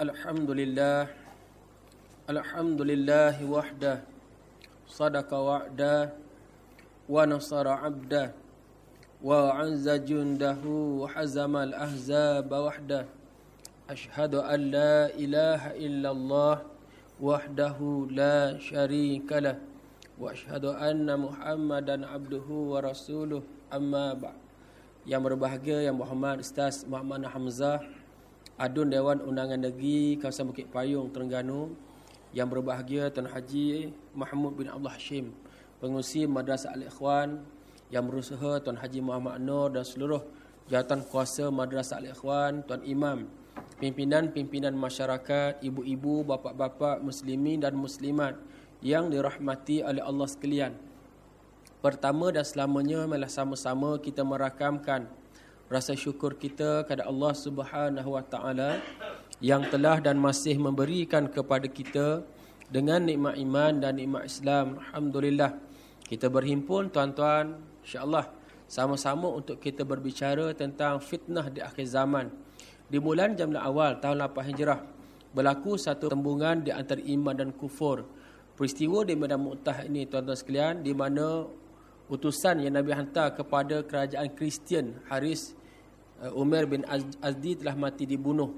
الحمد لله الحمد لله وحده صدق وعده ونصر عبده وعز جنده وحزم الأهزاب وحده أشهد أن لا إله إلا الله وحده لا شريك له وأشهد أن محمدا عبده ورسوله أما بعد Yang berbahagia, yang berhormat Ustaz Muhammad Hamzah Adun Dewan Undangan Negeri Kawasan Bukit Payung Terengganu Yang berbahagia Tuan Haji Mahmud bin Abdul Hashim Pengurusi Madrasah Al-Ikhwan Yang berusaha Tuan Haji Muhammad Nur Dan seluruh jawatan kuasa Madrasah Al-Ikhwan Tuan Imam Pimpinan-pimpinan masyarakat Ibu-ibu, bapa-bapa, muslimin dan muslimat Yang dirahmati oleh Allah sekalian. Pertama dan selamanya Malah sama-sama kita merakamkan rasa syukur kita kepada Allah Subhanahu Wa Taala yang telah dan masih memberikan kepada kita dengan nikmat iman dan nikmat Islam. Alhamdulillah. Kita berhimpun tuan-tuan, insya-Allah sama-sama untuk kita berbicara tentang fitnah di akhir zaman. Di bulan Jamil awal tahun 8 Hijrah berlaku satu tembungan di antara iman dan kufur. Peristiwa di Medan Mu'tah ini tuan-tuan sekalian di mana utusan yang Nabi hantar kepada kerajaan Kristian Haris Umar bin Azdi telah mati dibunuh.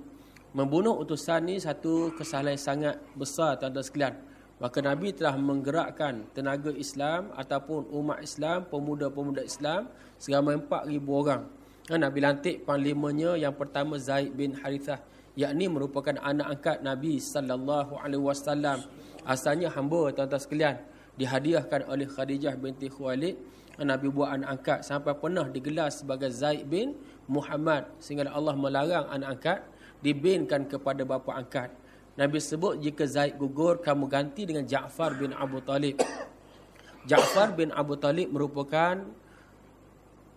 Membunuh utusan ni satu kesalahan sangat besar tuan-tuan sekalian. Maka Nabi telah menggerakkan tenaga Islam ataupun umat Islam, pemuda-pemuda Islam seramai 4,000 orang. Ha, Nabi lantik panglimanya yang pertama Zaid bin Harithah. Yakni merupakan anak angkat Nabi wasallam. Asalnya hamba tuan-tuan sekalian. Dihadiahkan oleh Khadijah binti Khuwailid. Nabi buat anak angkat sampai pernah digelar sebagai Zaid bin Muhammad sehingga Allah melarang anak angkat dibinkan kepada bapa angkat. Nabi sebut jika Zaid gugur kamu ganti dengan Ja'far bin Abu Talib. Ja'far bin Abu Talib merupakan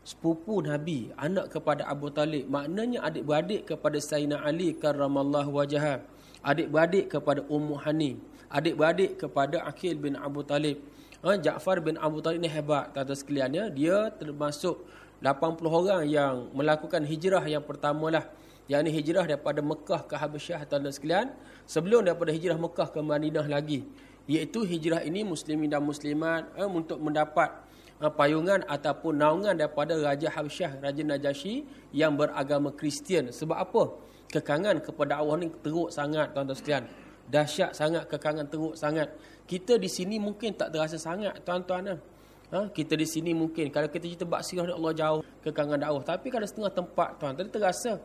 sepupu Nabi, anak kepada Abu Talib. Maknanya adik-beradik kepada Sayyidina Ali karramallahu wajah. Adik-beradik kepada Ummu Hani. Adik-beradik kepada Akhil bin Abu Talib. Ha, Ja'far bin Abu Talib ni hebat, tuan-tuan sekalian ya. Dia termasuk 80 orang yang melakukan hijrah yang pertama lah. Yang ini hijrah daripada Mekah ke Habasyah tuan-tuan sekalian. Sebelum daripada hijrah Mekah ke Madinah lagi. Iaitu hijrah ini muslimin dan muslimat eh, untuk mendapat eh, payungan ataupun naungan daripada Raja Habasyah, Raja Najasyi yang beragama Kristian. Sebab apa? Kekangan kepada Allah ni teruk sangat tuan-tuan sekalian. Dahsyat sangat, kekangan teruk sangat. Kita di sini mungkin tak terasa sangat tuan-tuan. Eh. Ha? Kita di sini mungkin kalau kita cerita bab sirah Allah jauh kekangan dakwah. Tapi kalau setengah tempat tuan, tadi terasa.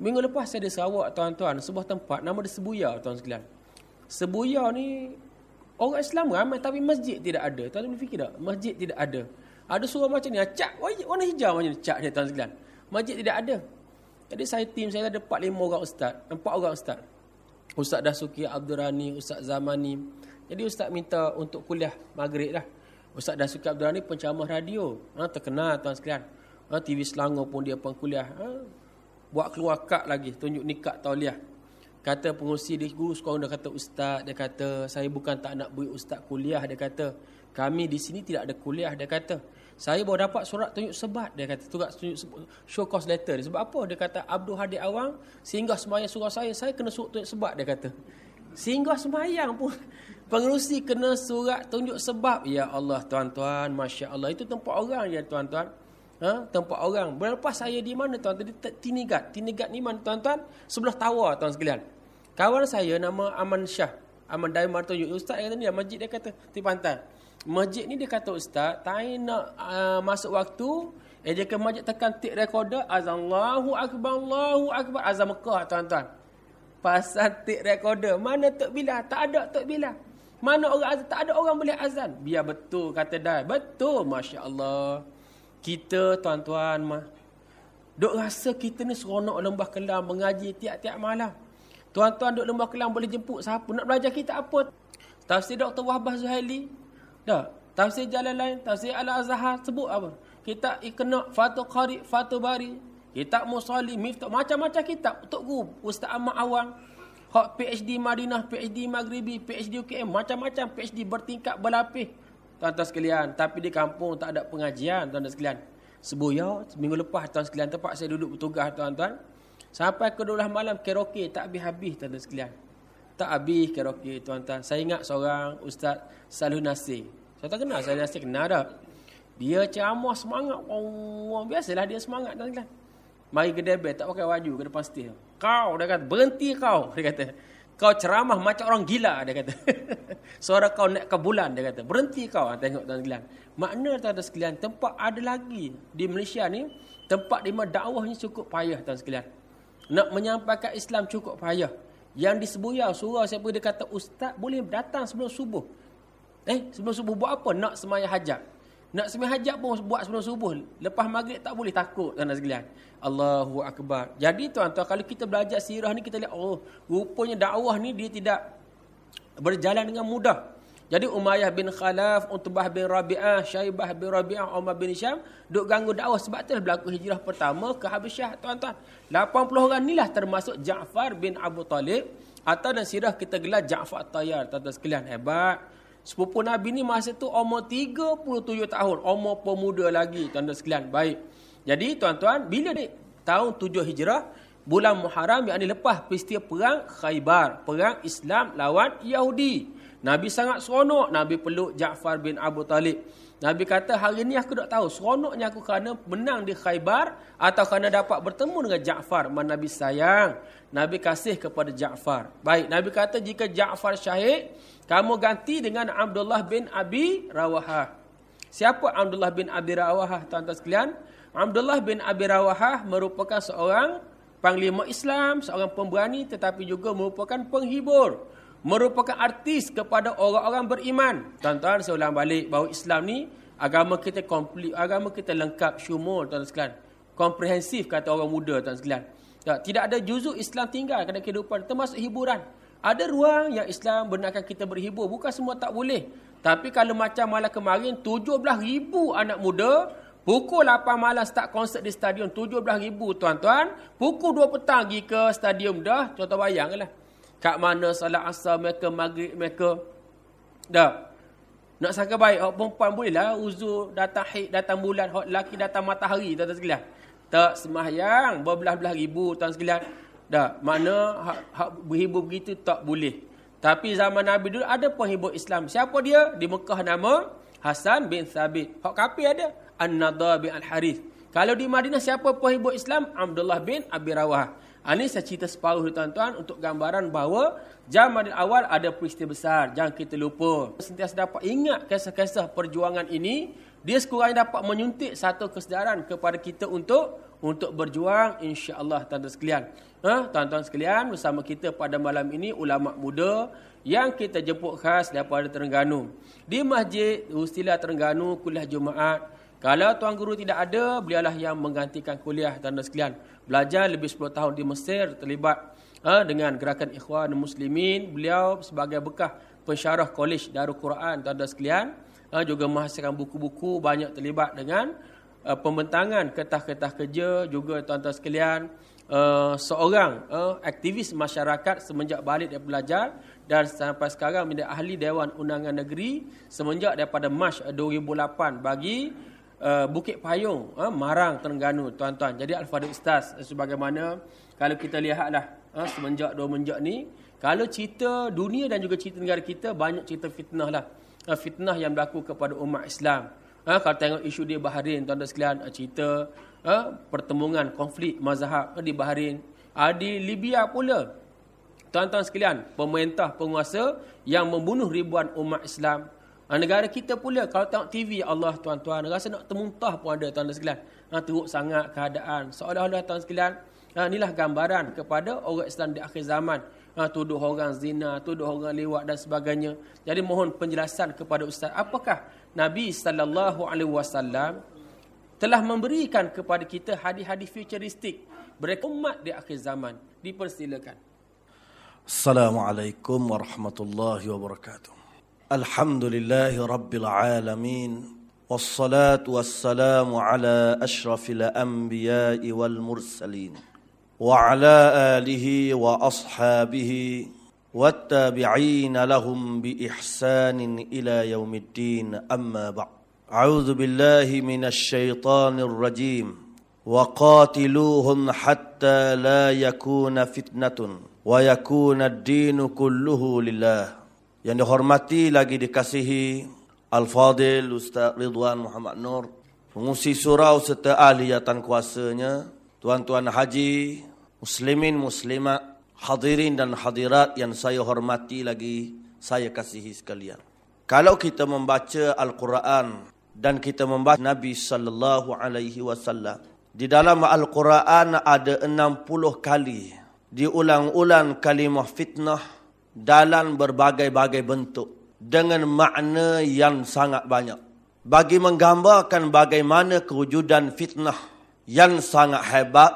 Minggu lepas saya di Sarawak tuan-tuan, sebuah tempat nama dia Sebuya tuan sekalian. Sebuya ni orang Islam ramai tapi masjid tidak ada. Tuan boleh fikir tak? Masjid tidak ada. Ada surah macam ni, acak warna hijau macam ni, cak dia tuan sekalian. Masjid tidak ada. Jadi saya tim saya ada 4 5 orang ustaz, 4 orang ustaz. Ustaz Dasuki Abdul Rani, Ustaz Zamani. Jadi ustaz minta untuk kuliah maghrib lah. Ustaz Dasuki Abdul Rani penceramah radio. Ha, terkenal tuan sekalian. Ha, TV Selangor pun dia pengkuliah. Ha, buat keluar kad lagi. Tunjuk nikah tauliah. Kata pengurusi di guru sekolah dia kata ustaz. Dia kata saya bukan tak nak beri ustaz kuliah. Dia kata kami di sini tidak ada kuliah. Dia kata saya baru dapat surat tunjuk sebat. Dia kata surat tunjuk show cause letter. Sebab apa? Dia kata Abdul Hadi Awang sehingga semayang surah saya. Saya kena surat tunjuk sebat. Dia kata. Sehingga semayang pun Pengerusi kena surat tunjuk sebab. Ya Allah tuan-tuan, Masya Allah. Itu tempat orang ya tuan-tuan. Ha? Tempat orang. Berlepas saya di mana tuan-tuan? Di Tinigat. Tinigat ni mana tuan-tuan? Sebelah tawa tuan sekalian. Kawan saya nama Aman Syah. Aman Daimar tunjuk. Ustaz kata ni masjid dia kata. Di pantai. Masjid ni dia kata Ustaz. Tak nak uh, masuk waktu. Eh dia ke masjid tekan tik recorder. Azan Allahu Akbar. Allahu Akbar. Azan Mekah tuan-tuan. Pasal tik recorder. Mana Tok Bila? Tak ada Tok Bila. Mana orang azan? Tak ada orang boleh azan. Biar betul kata Dai. Betul Masya Allah. Kita tuan-tuan mah. Duk rasa kita ni seronok lembah kelam mengaji tiap-tiap malam. Tuan-tuan duk lembah kelam boleh jemput siapa? Nak belajar kita apa? Tafsir Dr. Wahbah Zuhaili. Tak. Tafsir jalan lain. Tafsir Al-Azhar. Sebut apa? Kita ikna Fatul Qari, Fatul Bari. Kitab Musali, Miftah. Macam-macam kitab. Untuk guru. Ustaz Ahmad Awang. Hak PhD Madinah, PhD Maghribi, PhD UKM, macam-macam PhD bertingkat berlapis. Tuan-tuan sekalian, tapi di kampung tak ada pengajian, tuan-tuan sekalian. Sebuya, minggu lepas tuan sekalian tempat saya duduk bertugas tuan-tuan. Sampai ke 12 malam karaoke tak habis-habis tuan-tuan sekalian. Tak habis karaoke tuan-tuan. Saya ingat seorang Ustaz Salih Nasir. Saya tak kenal Salih Nasir, kenal tak? Dia ceramah semangat. Oh, biasalah dia semangat tuan-tuan. Mari ke debel, tak pakai baju ke depan stage. Kau, dia kata, berhenti kau. Dia kata, kau ceramah macam orang gila, dia kata. Suara kau naik ke bulan, dia kata. Berhenti kau, ha, tengok tuan sekalian. Makna tuan sekalian, tempat ada lagi di Malaysia ni, tempat di mana dakwahnya cukup payah tuan sekalian. Nak menyampaikan Islam cukup payah. Yang di Sebuya, surah siapa dia kata, Ustaz boleh datang sebelum subuh. Eh, sebelum subuh buat apa? Nak semaya hajat. Nak sembahyang hajat pun buat sebelum subuh. Lepas maghrib tak boleh takut tuan-tuan sekalian. Allahu akbar. Jadi tuan-tuan kalau kita belajar sirah ni kita lihat oh rupanya dakwah ni dia tidak berjalan dengan mudah. Jadi Umayyah bin Khalaf, Utbah bin Rabi'ah, Syaibah bin Rabi'ah, Umar bin Syam duk ganggu dakwah sebab tu berlaku hijrah pertama ke Habasyah tuan-tuan. 80 orang inilah termasuk Ja'far bin Abu Talib atau dan sirah kita gelar Ja'far Tayyar tuan-tuan sekalian. Hebat. Sepupu Nabi ni masa tu umur 37 tahun. Umur pemuda lagi tuan-tuan sekalian. Baik. Jadi tuan-tuan, bila ni tahun 7 Hijrah, bulan Muharram yang lepas peristiwa perang Khaybar. Perang Islam lawan Yahudi. Nabi sangat seronok. Nabi peluk Ja'far bin Abu Talib. Nabi kata, hari ni aku tak tahu. Seronoknya aku kerana menang di Khaybar atau kerana dapat bertemu dengan Ja'far. Mana Nabi sayang. Nabi kasih kepada Ja'far. Baik, Nabi kata jika Ja'far syahid, kamu ganti dengan Abdullah bin Abi Rawahah. Siapa Abdullah bin Abi Rawahah, tuan-tuan sekalian? Abdullah bin Abi Rawahah merupakan seorang panglima Islam, seorang pemberani tetapi juga merupakan penghibur. Merupakan artis kepada orang-orang beriman. Tuan-tuan, saya ulang balik bahawa Islam ni agama kita komplit, agama kita lengkap, syumul, tuan-tuan sekalian. Komprehensif kata orang muda, tuan-tuan sekalian. Tidak ada juzuk Islam tinggal dalam kehidupan, termasuk hiburan. Ada ruang yang Islam benarkan kita berhibur. Bukan semua tak boleh. Tapi kalau macam malam kemarin, 17,000 anak muda, pukul 8 malam start konsert di stadium, 17,000 tuan-tuan, pukul 2 petang pergi ke stadium dah, contoh bayanglah. Kat mana salat asal mereka, maghrib mereka. Dah. Nak sangka baik, orang perempuan boleh lah, uzur datang hik, datang bulan, orang lelaki datang matahari, tuan-tuan sekalian. Tak semahyang, berbelah-belah ribu, tuan-tuan sekalian. Dah, mana hak, hak berhibur begitu tak boleh. Tapi zaman Nabi dulu ada penghibur Islam. Siapa dia? Di Mekah nama Hasan bin Thabit. Hak kapi ada An-Nadha bin Al-Harith. Kalau di Madinah siapa penghibur Islam? Abdullah bin Abi Rawah. Ini saya cerita separuh tuan-tuan untuk gambaran bahawa zaman awal ada peristiwa besar. Jangan kita lupa. Sentiasa dapat ingat kisah-kisah perjuangan ini. Dia sekurang dapat menyuntik satu kesedaran kepada kita untuk untuk berjuang insya-Allah tuan-tuan sekalian. Ha, tuan-tuan sekalian, bersama kita pada malam ini ulama muda yang kita jemput khas daripada Terengganu. Di Masjid Ustilah Terengganu kuliah Jumaat. Kalau tuan guru tidak ada, beliaulah yang menggantikan kuliah tuan-tuan sekalian. Belajar lebih 10 tahun di Mesir, terlibat ha, dengan gerakan Ikhwan Muslimin. Beliau sebagai bekah pensyarah Kolej Darul Quran tuan-tuan sekalian. Ha, juga menghasilkan buku-buku banyak terlibat dengan uh, pembentangan ketah-ketah kerja juga tuan-tuan sekalian uh, seorang uh, aktivis masyarakat semenjak balik dia belajar dan sampai sekarang menjadi ahli Dewan Undangan Negeri semenjak daripada Mac 2008 bagi uh, Bukit Payung uh, Marang Terengganu tuan-tuan. Jadi Al-Fadhil Ustaz sebagaimana kalau kita lihatlah uh, semenjak dua menjak ni kalau cerita dunia dan juga cerita negara kita banyak cerita fitnah lah. Uh, fitnah yang berlaku kepada umat Islam. Uh, kalau tengok isu di Bahrain tuan-tuan sekalian uh, cerita ha, pertemuan konflik mazhab di Bahrain. Ha, di Libya pula. Tuan-tuan sekalian, pemerintah penguasa yang membunuh ribuan umat Islam. Ha, negara kita pula, kalau tengok TV, Allah tuan-tuan, rasa nak termuntah pun ada tuan-tuan sekalian. Ha, teruk sangat keadaan. Seolah-olah tuan sekalian, ha, inilah gambaran kepada orang Islam di akhir zaman. Ha, tuduh orang zina, tuduh orang lewat dan sebagainya. Jadi mohon penjelasan kepada Ustaz. Apakah Nabi SAW telah memberikan kepada kita hadis-hadis futuristik mereka umat di akhir zaman dipersilakan Assalamualaikum warahmatullahi wabarakatuh Alhamdulillah rabbil alamin والصلاة والسلام على أشرف الأنبياء والمرسلين وعلى آله وأصحابه والتابعين لهم بإحسان إلى يوم الدين أما بعد أعوذ بالله من الشيطان الرجيم وقاتلوهم حتى لا يكون فتنة ويكون الدين كله لله yang dihormati lagi dikasihi Al-Fadil Ustaz Ridwan Muhammad Nur pengusi surau serta ahli jatan kuasanya tuan-tuan haji muslimin muslimat hadirin dan hadirat yang saya hormati lagi saya kasihi sekalian. Kalau kita membaca Al-Quran dan kita membaca Nabi sallallahu alaihi wasallam di dalam Al-Quran ada 60 kali diulang-ulang kalimah fitnah dalam berbagai-bagai bentuk dengan makna yang sangat banyak. Bagi menggambarkan bagaimana kewujudan fitnah yang sangat hebat,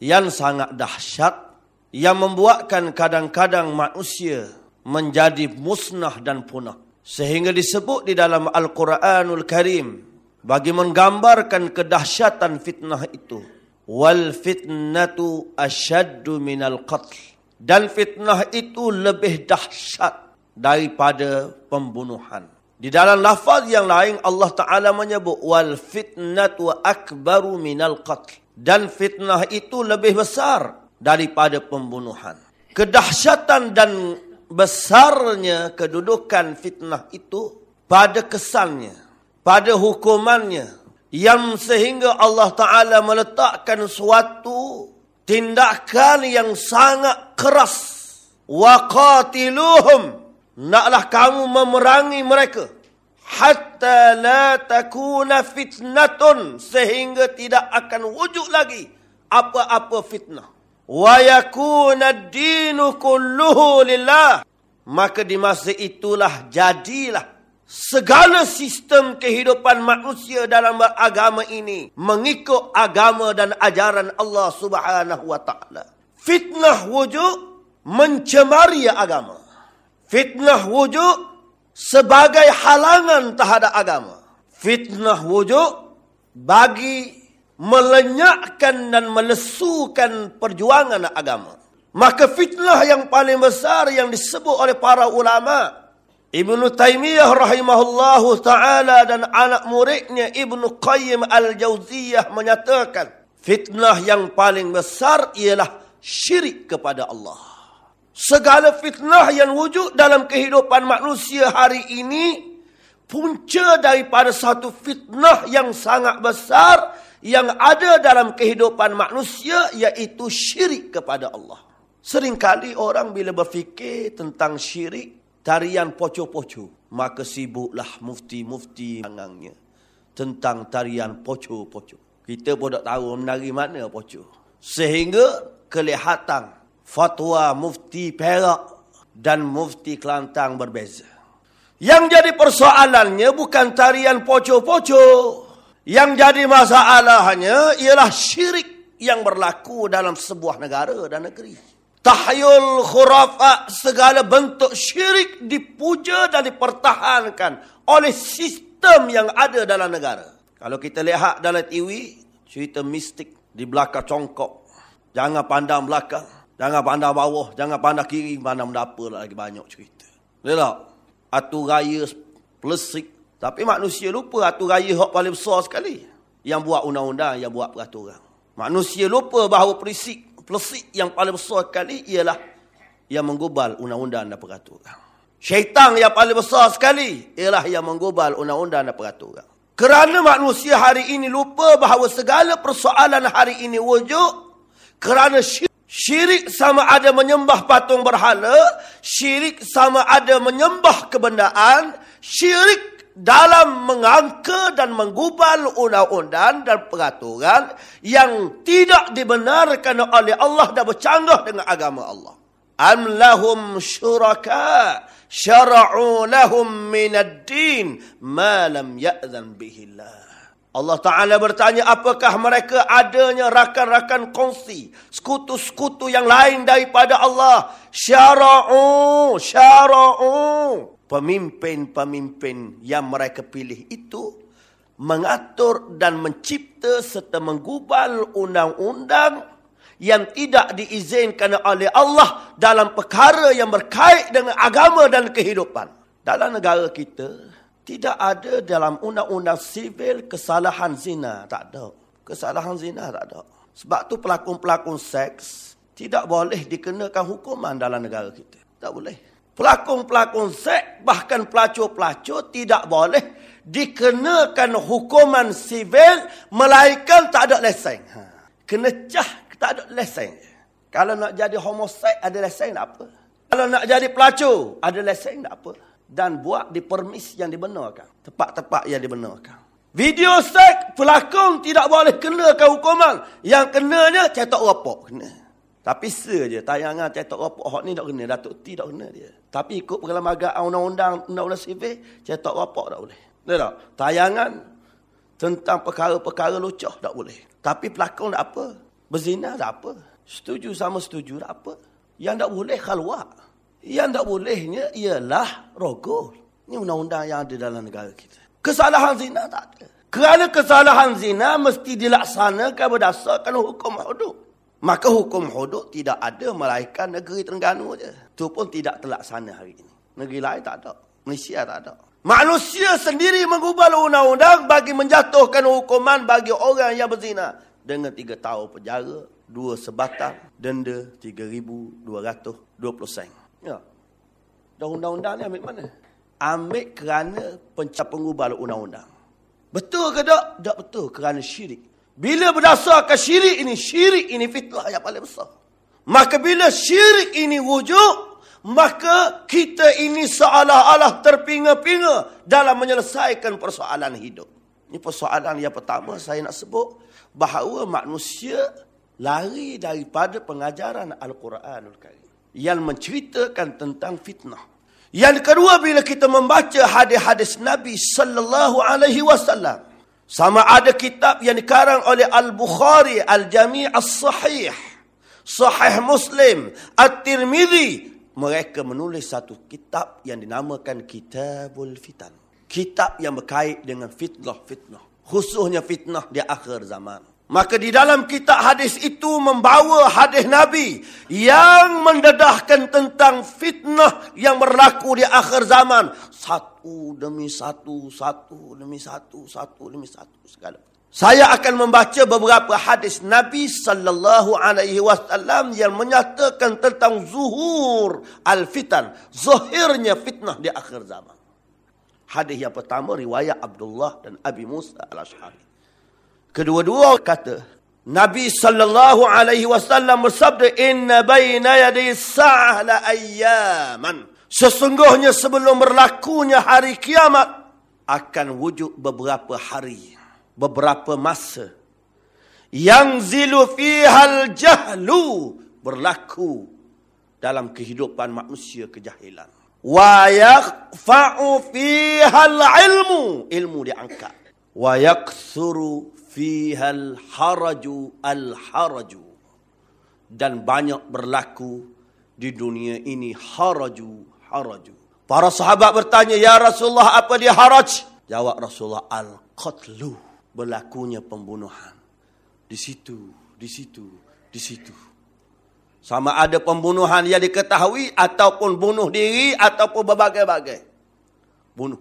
yang sangat dahsyat, yang membuatkan kadang-kadang manusia menjadi musnah dan punah. Sehingga disebut di dalam Al-Quranul Karim bagi menggambarkan kedahsyatan fitnah itu wal fitnatu asyaddu minal qatl dan fitnah itu lebih dahsyat daripada pembunuhan. Di dalam lafaz yang lain Allah Taala menyebut wal fitnatu akbaru minal qatl. Dan fitnah itu lebih besar daripada pembunuhan. Kedahsyatan dan besarnya kedudukan fitnah itu pada kesannya pada hukumannya yang sehingga Allah Taala meletakkan suatu tindakan yang sangat keras. Waqatiluhum naklah kamu memerangi mereka. Hatta la takuna fitnatun. Sehingga tidak akan wujud lagi apa-apa fitnah. Wa yakuna ad-dinu kulluhu lillah. Maka di masa itulah jadilah segala sistem kehidupan manusia dalam agama ini mengikut agama dan ajaran Allah Subhanahu wa taala. Fitnah wujud mencemari agama. Fitnah wujud sebagai halangan terhadap agama. Fitnah wujud bagi melenyapkan dan melesukan perjuangan agama. Maka fitnah yang paling besar yang disebut oleh para ulama' Ibnu Taimiyah rahimahullahu taala dan anak muridnya Ibnu Qayyim al-Jauziyah menyatakan fitnah yang paling besar ialah syirik kepada Allah. Segala fitnah yang wujud dalam kehidupan manusia hari ini punca daripada satu fitnah yang sangat besar yang ada dalam kehidupan manusia iaitu syirik kepada Allah. Seringkali orang bila berfikir tentang syirik tarian poco-poco. Maka sibuklah mufti-mufti angangnya tentang tarian poco-poco. Kita pun tak tahu menari mana poco. Sehingga kelihatan fatwa mufti Perak dan mufti Kelantan berbeza. Yang jadi persoalannya bukan tarian poco-poco. Yang jadi masalahnya ialah syirik yang berlaku dalam sebuah negara dan negeri tahyul khurafat segala bentuk syirik dipuja dan dipertahankan oleh sistem yang ada dalam negara. Kalau kita lihat dalam TV, cerita mistik di belakang congkok. Jangan pandang belakang, jangan pandang bawah, jangan pandang kiri, mana apa lagi banyak cerita. Lihat, atu raya plesik. Tapi manusia lupa atu raya yang paling besar sekali. Yang buat undang-undang, yang buat peraturan. Manusia lupa bahawa perisik Plesik yang paling besar sekali ialah yang menggubal undang-undang dan peraturan. Syaitan yang paling besar sekali ialah yang menggubal undang-undang dan peraturan. Kerana manusia hari ini lupa bahawa segala persoalan hari ini wujud kerana syirik. Syirik sama ada menyembah patung berhala, syirik sama ada menyembah kebendaan, syirik dalam mengangka dan menggubal undang-undang dan peraturan yang tidak dibenarkan oleh Allah dan bercanggah dengan agama Allah. Am lahum syuraka syara'u lahum minad din ma lam ya'zan bihi. Allah Ta'ala bertanya, apakah mereka adanya rakan-rakan kongsi, sekutu-sekutu yang lain daripada Allah? Syara'u, syara'u pemimpin-pemimpin yang mereka pilih itu mengatur dan mencipta serta menggubal undang-undang yang tidak diizinkan oleh Allah dalam perkara yang berkait dengan agama dan kehidupan. Dalam negara kita, tidak ada dalam undang-undang sivil kesalahan zina. Tak ada. Kesalahan zina tak ada. Sebab tu pelakon-pelakon seks tidak boleh dikenakan hukuman dalam negara kita. Tak boleh. Pelakon-pelakon seks bahkan pelacur-pelacur tidak boleh dikenakan hukuman sivil melainkan tak ada lesen. Ha. Kena cah tak ada lesen. Kalau nak jadi homoseks ada lesen tak apa. Kalau nak jadi pelacur ada lesen tak apa. Dan buat di permis yang dibenarkan. Tepat-tepat yang dibenarkan. Video seks pelakon tidak boleh kena ke hukuman. Yang kenanya cetak rapok kena. Tapi saja tayangan cetak rapok hak ni tak kena. Datuk T tak kena dia. Tapi ikut perlembagaan undang-undang undang-undang sivil cetak rapok tak boleh. Tak tak? Tayangan tentang perkara-perkara lucah tak boleh. Tapi pelakon tak apa. Berzina tak apa. Setuju sama setuju tak apa. Yang tak boleh khalwat. Yang tak bolehnya ialah rogol. Ini undang-undang yang ada dalam negara kita. Kesalahan zina tak ada. Kerana kesalahan zina mesti dilaksanakan berdasarkan hukum hudud. Maka hukum hudud tidak ada melainkan negeri Terengganu saja. Itu pun tidak terlaksana hari ini. Negeri lain tak ada. Malaysia tak ada. Manusia sendiri mengubah undang-undang bagi menjatuhkan hukuman bagi orang yang berzina. Dengan tiga tahun penjara, dua sebatang, denda RM3,220 sen. Ya. Dan undang-undang ni ambil mana? ambil kerana pengubah undang-undang. Betul ke tak? Tak betul kerana syirik. Bila berdasarkan syirik ini, syirik ini fitnah yang paling besar. Maka bila syirik ini wujud, maka kita ini seolah-olah terpinga-pinga dalam menyelesaikan persoalan hidup. Ini persoalan yang pertama saya nak sebut bahawa manusia lari daripada pengajaran Al-Quranul Karim yang menceritakan tentang fitnah. Yang kedua bila kita membaca hadis-hadis Nabi sallallahu alaihi wasallam sama ada kitab yang dikarang oleh Al-Bukhari Al-Jami' As-Sahih. Sahih Muslim At-Tirmizi mereka menulis satu kitab yang dinamakan Kitabul Fitan. Kitab yang berkait dengan fitnah-fitnah. Khususnya fitnah di akhir zaman Maka di dalam kitab hadis itu membawa hadis Nabi yang mendedahkan tentang fitnah yang berlaku di akhir zaman. Satu demi satu, satu demi satu, satu demi satu segala. Saya akan membaca beberapa hadis Nabi sallallahu alaihi wasallam yang menyatakan tentang zuhur al-fitan, zahirnya fitnah di akhir zaman. Hadis yang pertama riwayat Abdullah dan Abi Musa al-Ash'ari. Kedua-dua kata Nabi sallallahu alaihi wasallam bersabda inna baina yaday sa'ah la ayyaman. Sesungguhnya sebelum berlakunya hari kiamat akan wujud beberapa hari beberapa masa. Yang zilu fihal jahlu berlaku dalam kehidupan manusia kejahilan. Wa yaqfa'u fihal ilmu ilmu diangkat. Wa yakthuru fiha al-haraju al-haraju dan banyak berlaku di dunia ini. haraju haraju para sahabat bertanya ya Rasulullah apa dia haraj? Jawab Rasulullah al-qatlu. Berlakunya pembunuhan. Di situ di situ di situ. Sama ada pembunuhan yang diketahui ataupun bunuh diri ataupun berbagai-bagai. Bunuh.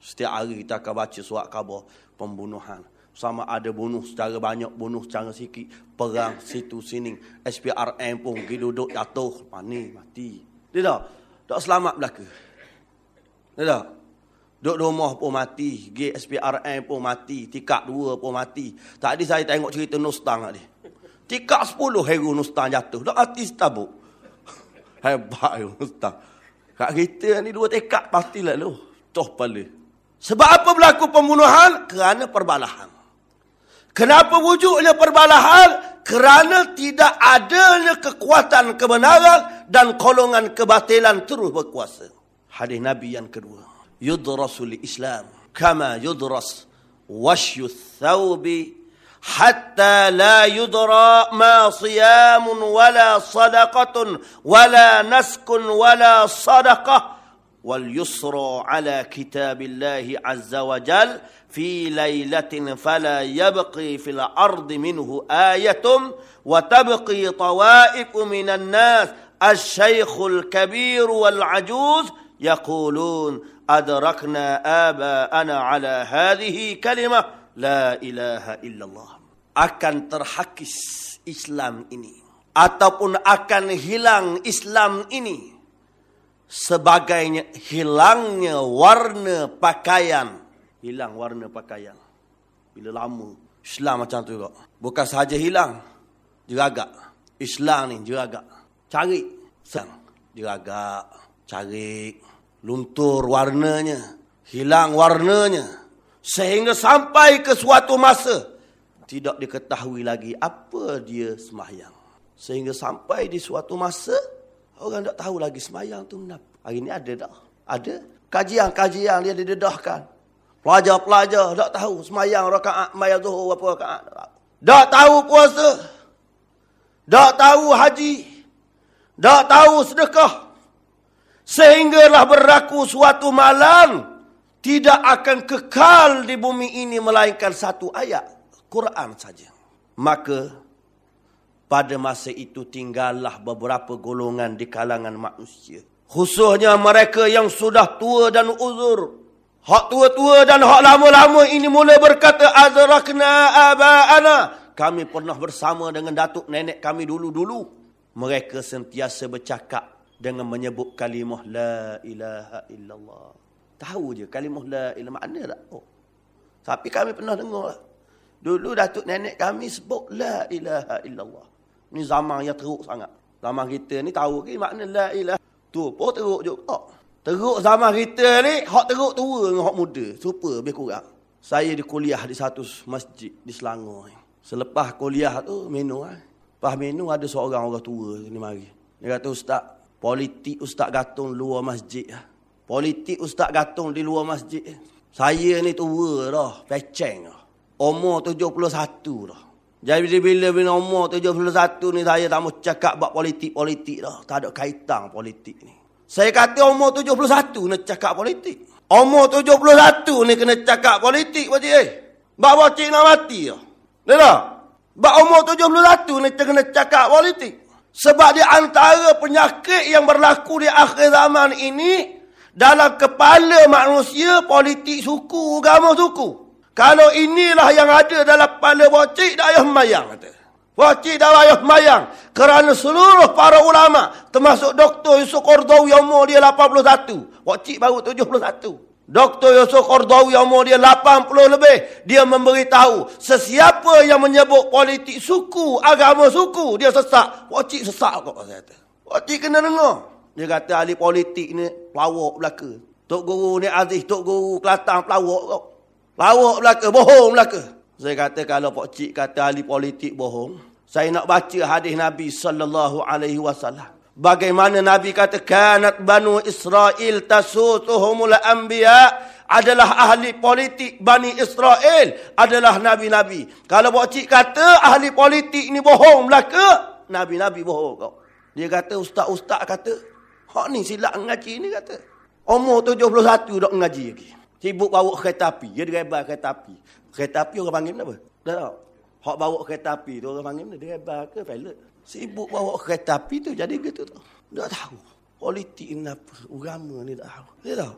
Setiap hari kita akan baca surat khabar pembunuhan sama ada bunuh secara banyak, bunuh secara sikit, perang situ sini, SPRM pun pergi duduk jatuh, mani, mati. Dia tak? Tak selamat belaka. Dia tak? Duduk rumah pun mati, pergi SPRM pun mati, tikak dua pun mati. Tadi saya tengok cerita Nustang tadi. Tikak sepuluh heru Nustang jatuh. Tak mati setabuk. Hebat heru Nustang. Kat kita ni dua tekak pastilah lu. Toh pala. Sebab apa berlaku pembunuhan? Kerana perbalahan. Kenapa wujudnya perbalahan? Kerana tidak adanya kekuatan kebenaran dan golongan kebatilan terus berkuasa. Hadis Nabi yang kedua. Yudrasul Islam. Kama yudras wasyu thawbi. Hatta la yudra ma siyamun wala sadaqatun wala naskun wala sadaqah wal yusra ala kitabillahi azza wa jal fi lailatin fala yabqi fil ardi minhu ayatum wa tabqi tawaif minan nas asy-syaikhul kabir wal ajuz yaqulun adrakna aba ana ala hadhihi kalimah la ilaha illallah. Akan terhakis Islam ini ataupun akan hilang Islam ini sebagainya hilangnya warna pakaian. Hilang warna pakaian. Bila lama Islam macam tu juga. Bukan sahaja hilang jeragak Islam ni jeragak cari. Jeragak cari luntur warnanya hilang warnanya. Sehingga sampai ke suatu masa tidak diketahui lagi apa dia semayang. Sehingga sampai di suatu masa orang tak tahu lagi semayang tu kenapa hari ni ada tak ada. Kajian-kajian dia didedahkan. Pelajar-pelajar tak tahu semayang rakaat mayat zuhur berapa rakaat. Tak tahu puasa. Tak tahu haji. Tak tahu sedekah. Sehinggalah berlaku suatu malam tidak akan kekal di bumi ini melainkan satu ayat. Quran saja. Maka pada masa itu tinggallah beberapa golongan di kalangan manusia. Khususnya mereka yang sudah tua dan uzur. Hak tua-tua dan hak lama-lama ini mula berkata azrakna aba'ana. Kami pernah bersama dengan datuk nenek kami dulu-dulu. Mereka sentiasa bercakap dengan menyebut kalimah la ilaha illallah. Tahu je kalimah la ilaha makna tak? Oh. Tapi kami pernah dengar. Dulu datuk nenek kami sebut la ilaha illallah. Ni zaman yang teruk sangat. Zaman kita ni tahu ke makna la ilaha. Tu pun teruk juga. Teruk zaman kita ni, hak teruk tua dengan hak muda. Super lebih kurang. Saya di kuliah di satu masjid di Selangor. Selepas kuliah tu, minum. Eh. Lepas minum ada seorang orang tua ni mari. Dia kata, Ustaz, politik Ustaz Gatung luar masjid. lah. Politik Ustaz Gatung di luar masjid. Saya ni tua dah. Peceng dah. Umur 71 dah. Jadi bila bila umur 71 ni saya tak mau cakap buat politik-politik dah. Tak ada kaitan politik ni. Saya kata umur 71 nak cakap politik. Umur 71 ni kena cakap politik pakcik eh. Bak pakcik nak mati. Dia tak? Bak umur 71 ni kena cakap politik. Sebab di antara penyakit yang berlaku di akhir zaman ini dalam kepala manusia politik suku, agama suku. Kalau inilah yang ada dalam kepala bocik, dah ayah mayang. Kata. Bocik dah ayah mayang. Kerana seluruh para ulama, termasuk Dr. Yusuf Kordawi umur dia 81. Bocik baru 71. Dr. Yusuf Kordawi umur dia 80 lebih. Dia memberitahu, sesiapa yang menyebut politik suku, agama suku, dia sesak. Bocik sesak kok. Bocik kena dengar. Dia kata ahli politik ni pelawak belaka. Tok guru ni Aziz, tok guru Kelantan pelawak kau. Pelawak belaka, bohong belaka. Saya kata kalau Pak Cik kata ahli politik bohong, saya nak baca hadis Nabi sallallahu alaihi wasallam. Bagaimana Nabi kata kanat banu Israel tasutuhumul anbiya adalah ahli politik Bani Israel adalah nabi-nabi. Kalau Pak Cik kata ahli politik ni bohong belaka, nabi-nabi bohong kau. Dia kata ustaz-ustaz kata Hak ni silap ngaji ni kata. Umur 71 dah ngaji lagi. Sibuk bawa kereta api. Dia driver kereta api. Kereta api orang panggil apa? Tak tahu. Hak bawa kereta api tu orang panggil dia driver ke pilot. Sibuk bawa kereta api tu jadi gitu tu. Tak tahu. Politik ni apa? Agama ni tak tahu. Dia tahu.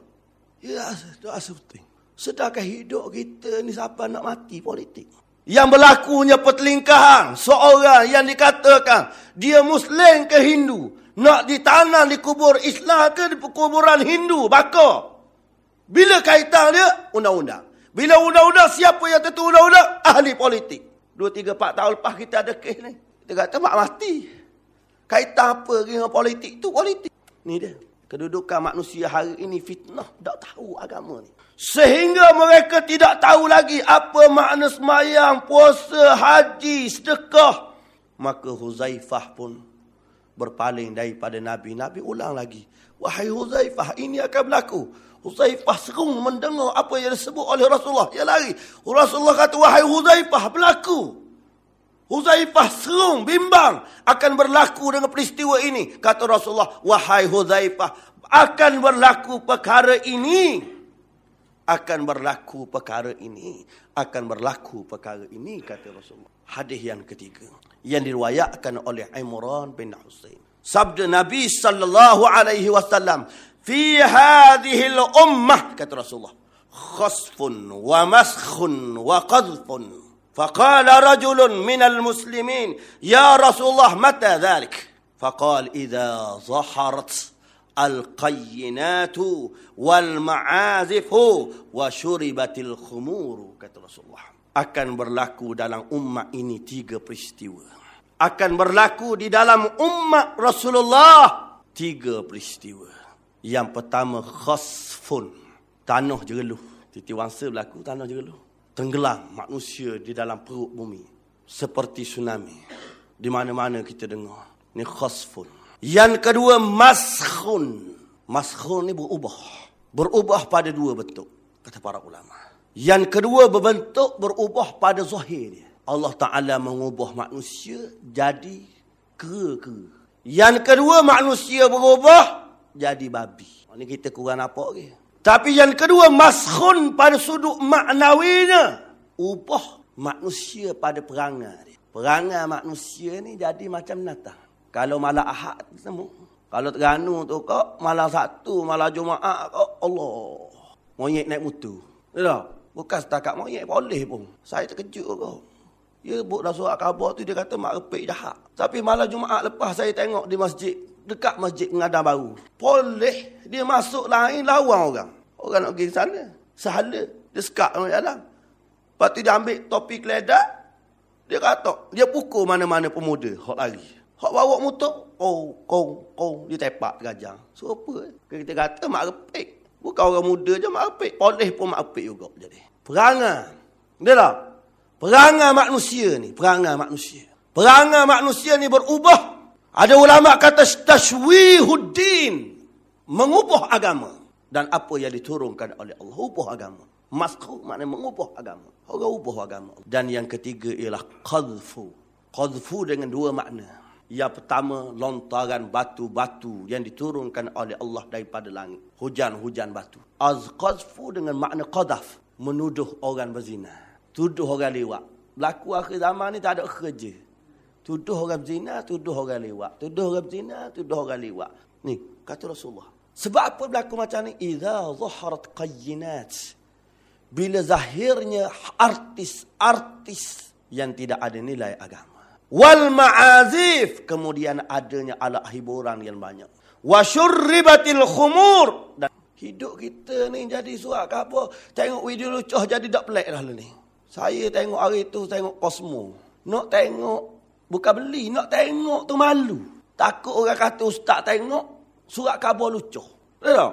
Ya, tak rasa penting. Sedangkan hidup kita ni siapa nak mati politik. Yang berlakunya pertelingkahan. Seorang yang dikatakan dia Muslim ke Hindu. Nak ditanam di kubur Islam ke di kuburan Hindu, baka. Bila kaitan dia? Undang-undang. Bila undang-undang, siapa yang tentu undang-undang? Ahli politik. Dua, tiga, empat tahun lepas kita ada kes ni. Kita kata, mak mati. Kaitan apa dengan politik? tu politik. Ni dia. Kedudukan manusia hari ini fitnah. Tak tahu agama ni. Sehingga mereka tidak tahu lagi apa makna semayang, puasa, haji, sedekah. Maka Huzaifah pun berpaling daripada Nabi. Nabi ulang lagi. Wahai Huzaifah, ini akan berlaku. Huzaifah serung mendengar apa yang disebut oleh Rasulullah. Dia lari. Rasulullah kata, wahai Huzaifah, berlaku. Huzaifah serung, bimbang. Akan berlaku dengan peristiwa ini. Kata Rasulullah, wahai Huzaifah, akan berlaku perkara ini. Akan berlaku perkara ini. Akan berlaku perkara ini, kata Rasulullah. Hadis yang ketiga yang diriwayatkan oleh Imran bin Husain. Sabda Nabi sallallahu alaihi wasallam, "Fi hadhihi al-ummah," kata Rasulullah, "khasfun wa maskhun wa qadhfun, فقال رجل من المسلمين يا رسول الله متى ذلك فقال إذا ظهرت القينات والمعازف وشربت الخمور kata Rasulullah akan berlaku dalam umat ini tiga peristiwa akan berlaku di dalam umat Rasulullah tiga peristiwa yang pertama khasfun tanah jereluh titi wangsa berlaku tanah jereluh tenggelam manusia di dalam perut bumi seperti tsunami di mana-mana kita dengar ni khasfun yang kedua maskhun. Maskhun ni berubah. Berubah pada dua bentuk. Kata para ulama. Yang kedua berbentuk berubah pada zahir dia. Allah Ta'ala mengubah manusia jadi kera-kera. Yang kedua manusia berubah jadi babi. Ini kita kurang apa lagi. Tapi yang kedua maskhun pada sudut maknawinya. Ubah manusia pada perangai. Perangai manusia ni jadi macam natah. Kalau malam ahad ketemu. Kalau terganu tu kok malam satu, malam Jumaat kok Allah. Monyet naik mutu. Ya Bukan setakat monyet boleh pun. Saya terkejut kok. Ya buat dah surat khabar tu dia kata mak repik jahat. Tapi malam Jumaat lepas saya tengok di masjid. Dekat masjid pengadaan baru. Boleh dia masuk lain lawan orang. Orang nak pergi sana. Sahala. Dia sekat dalam jalan. Lepas tu dia ambil topi keledak. Dia kata. Dia pukul mana-mana pemuda. Hot lari. Hak bawa motor, oh, kong, kong, dia tepak tergajang. So apa? Eh? Kita kata mak repik. Bukan orang muda je mak repik. Poleh pun mak repik juga jadi. Perangai. Dia tak? Perangai manusia ni. Perangai manusia. Perangai manusia ni berubah. Ada ulama kata tashwihuddin. Mengubah agama. Dan apa yang diturunkan oleh Allah. Ubah agama. Masku maknanya mengubah agama. Orang ubah agama. Dan yang ketiga ialah qadfu. Qadfu dengan dua makna. Yang pertama, lontaran batu-batu yang diturunkan oleh Allah daripada langit. Hujan-hujan batu. Az-qazfu dengan makna qadaf. Menuduh orang berzina. Tuduh orang lewat. Berlaku akhir zaman ni tak ada kerja. Tuduh orang berzina, tuduh orang lewat. Tuduh orang berzina, tuduh orang lewat. Ni, kata Rasulullah. Sebab apa berlaku macam ni? Iza zaharat qayyinat. Bila zahirnya artis-artis yang tidak ada nilai agama wal ma'azif kemudian adanya alat hiburan yang banyak wa syurribatil khumur dan hidup kita ni jadi surat ke apa tengok video lucu jadi tak pelik dah ni saya tengok hari tu tengok Cosmo nak tengok bukan beli nak tengok tu malu takut orang kata ustaz tengok surat khabar lucu tak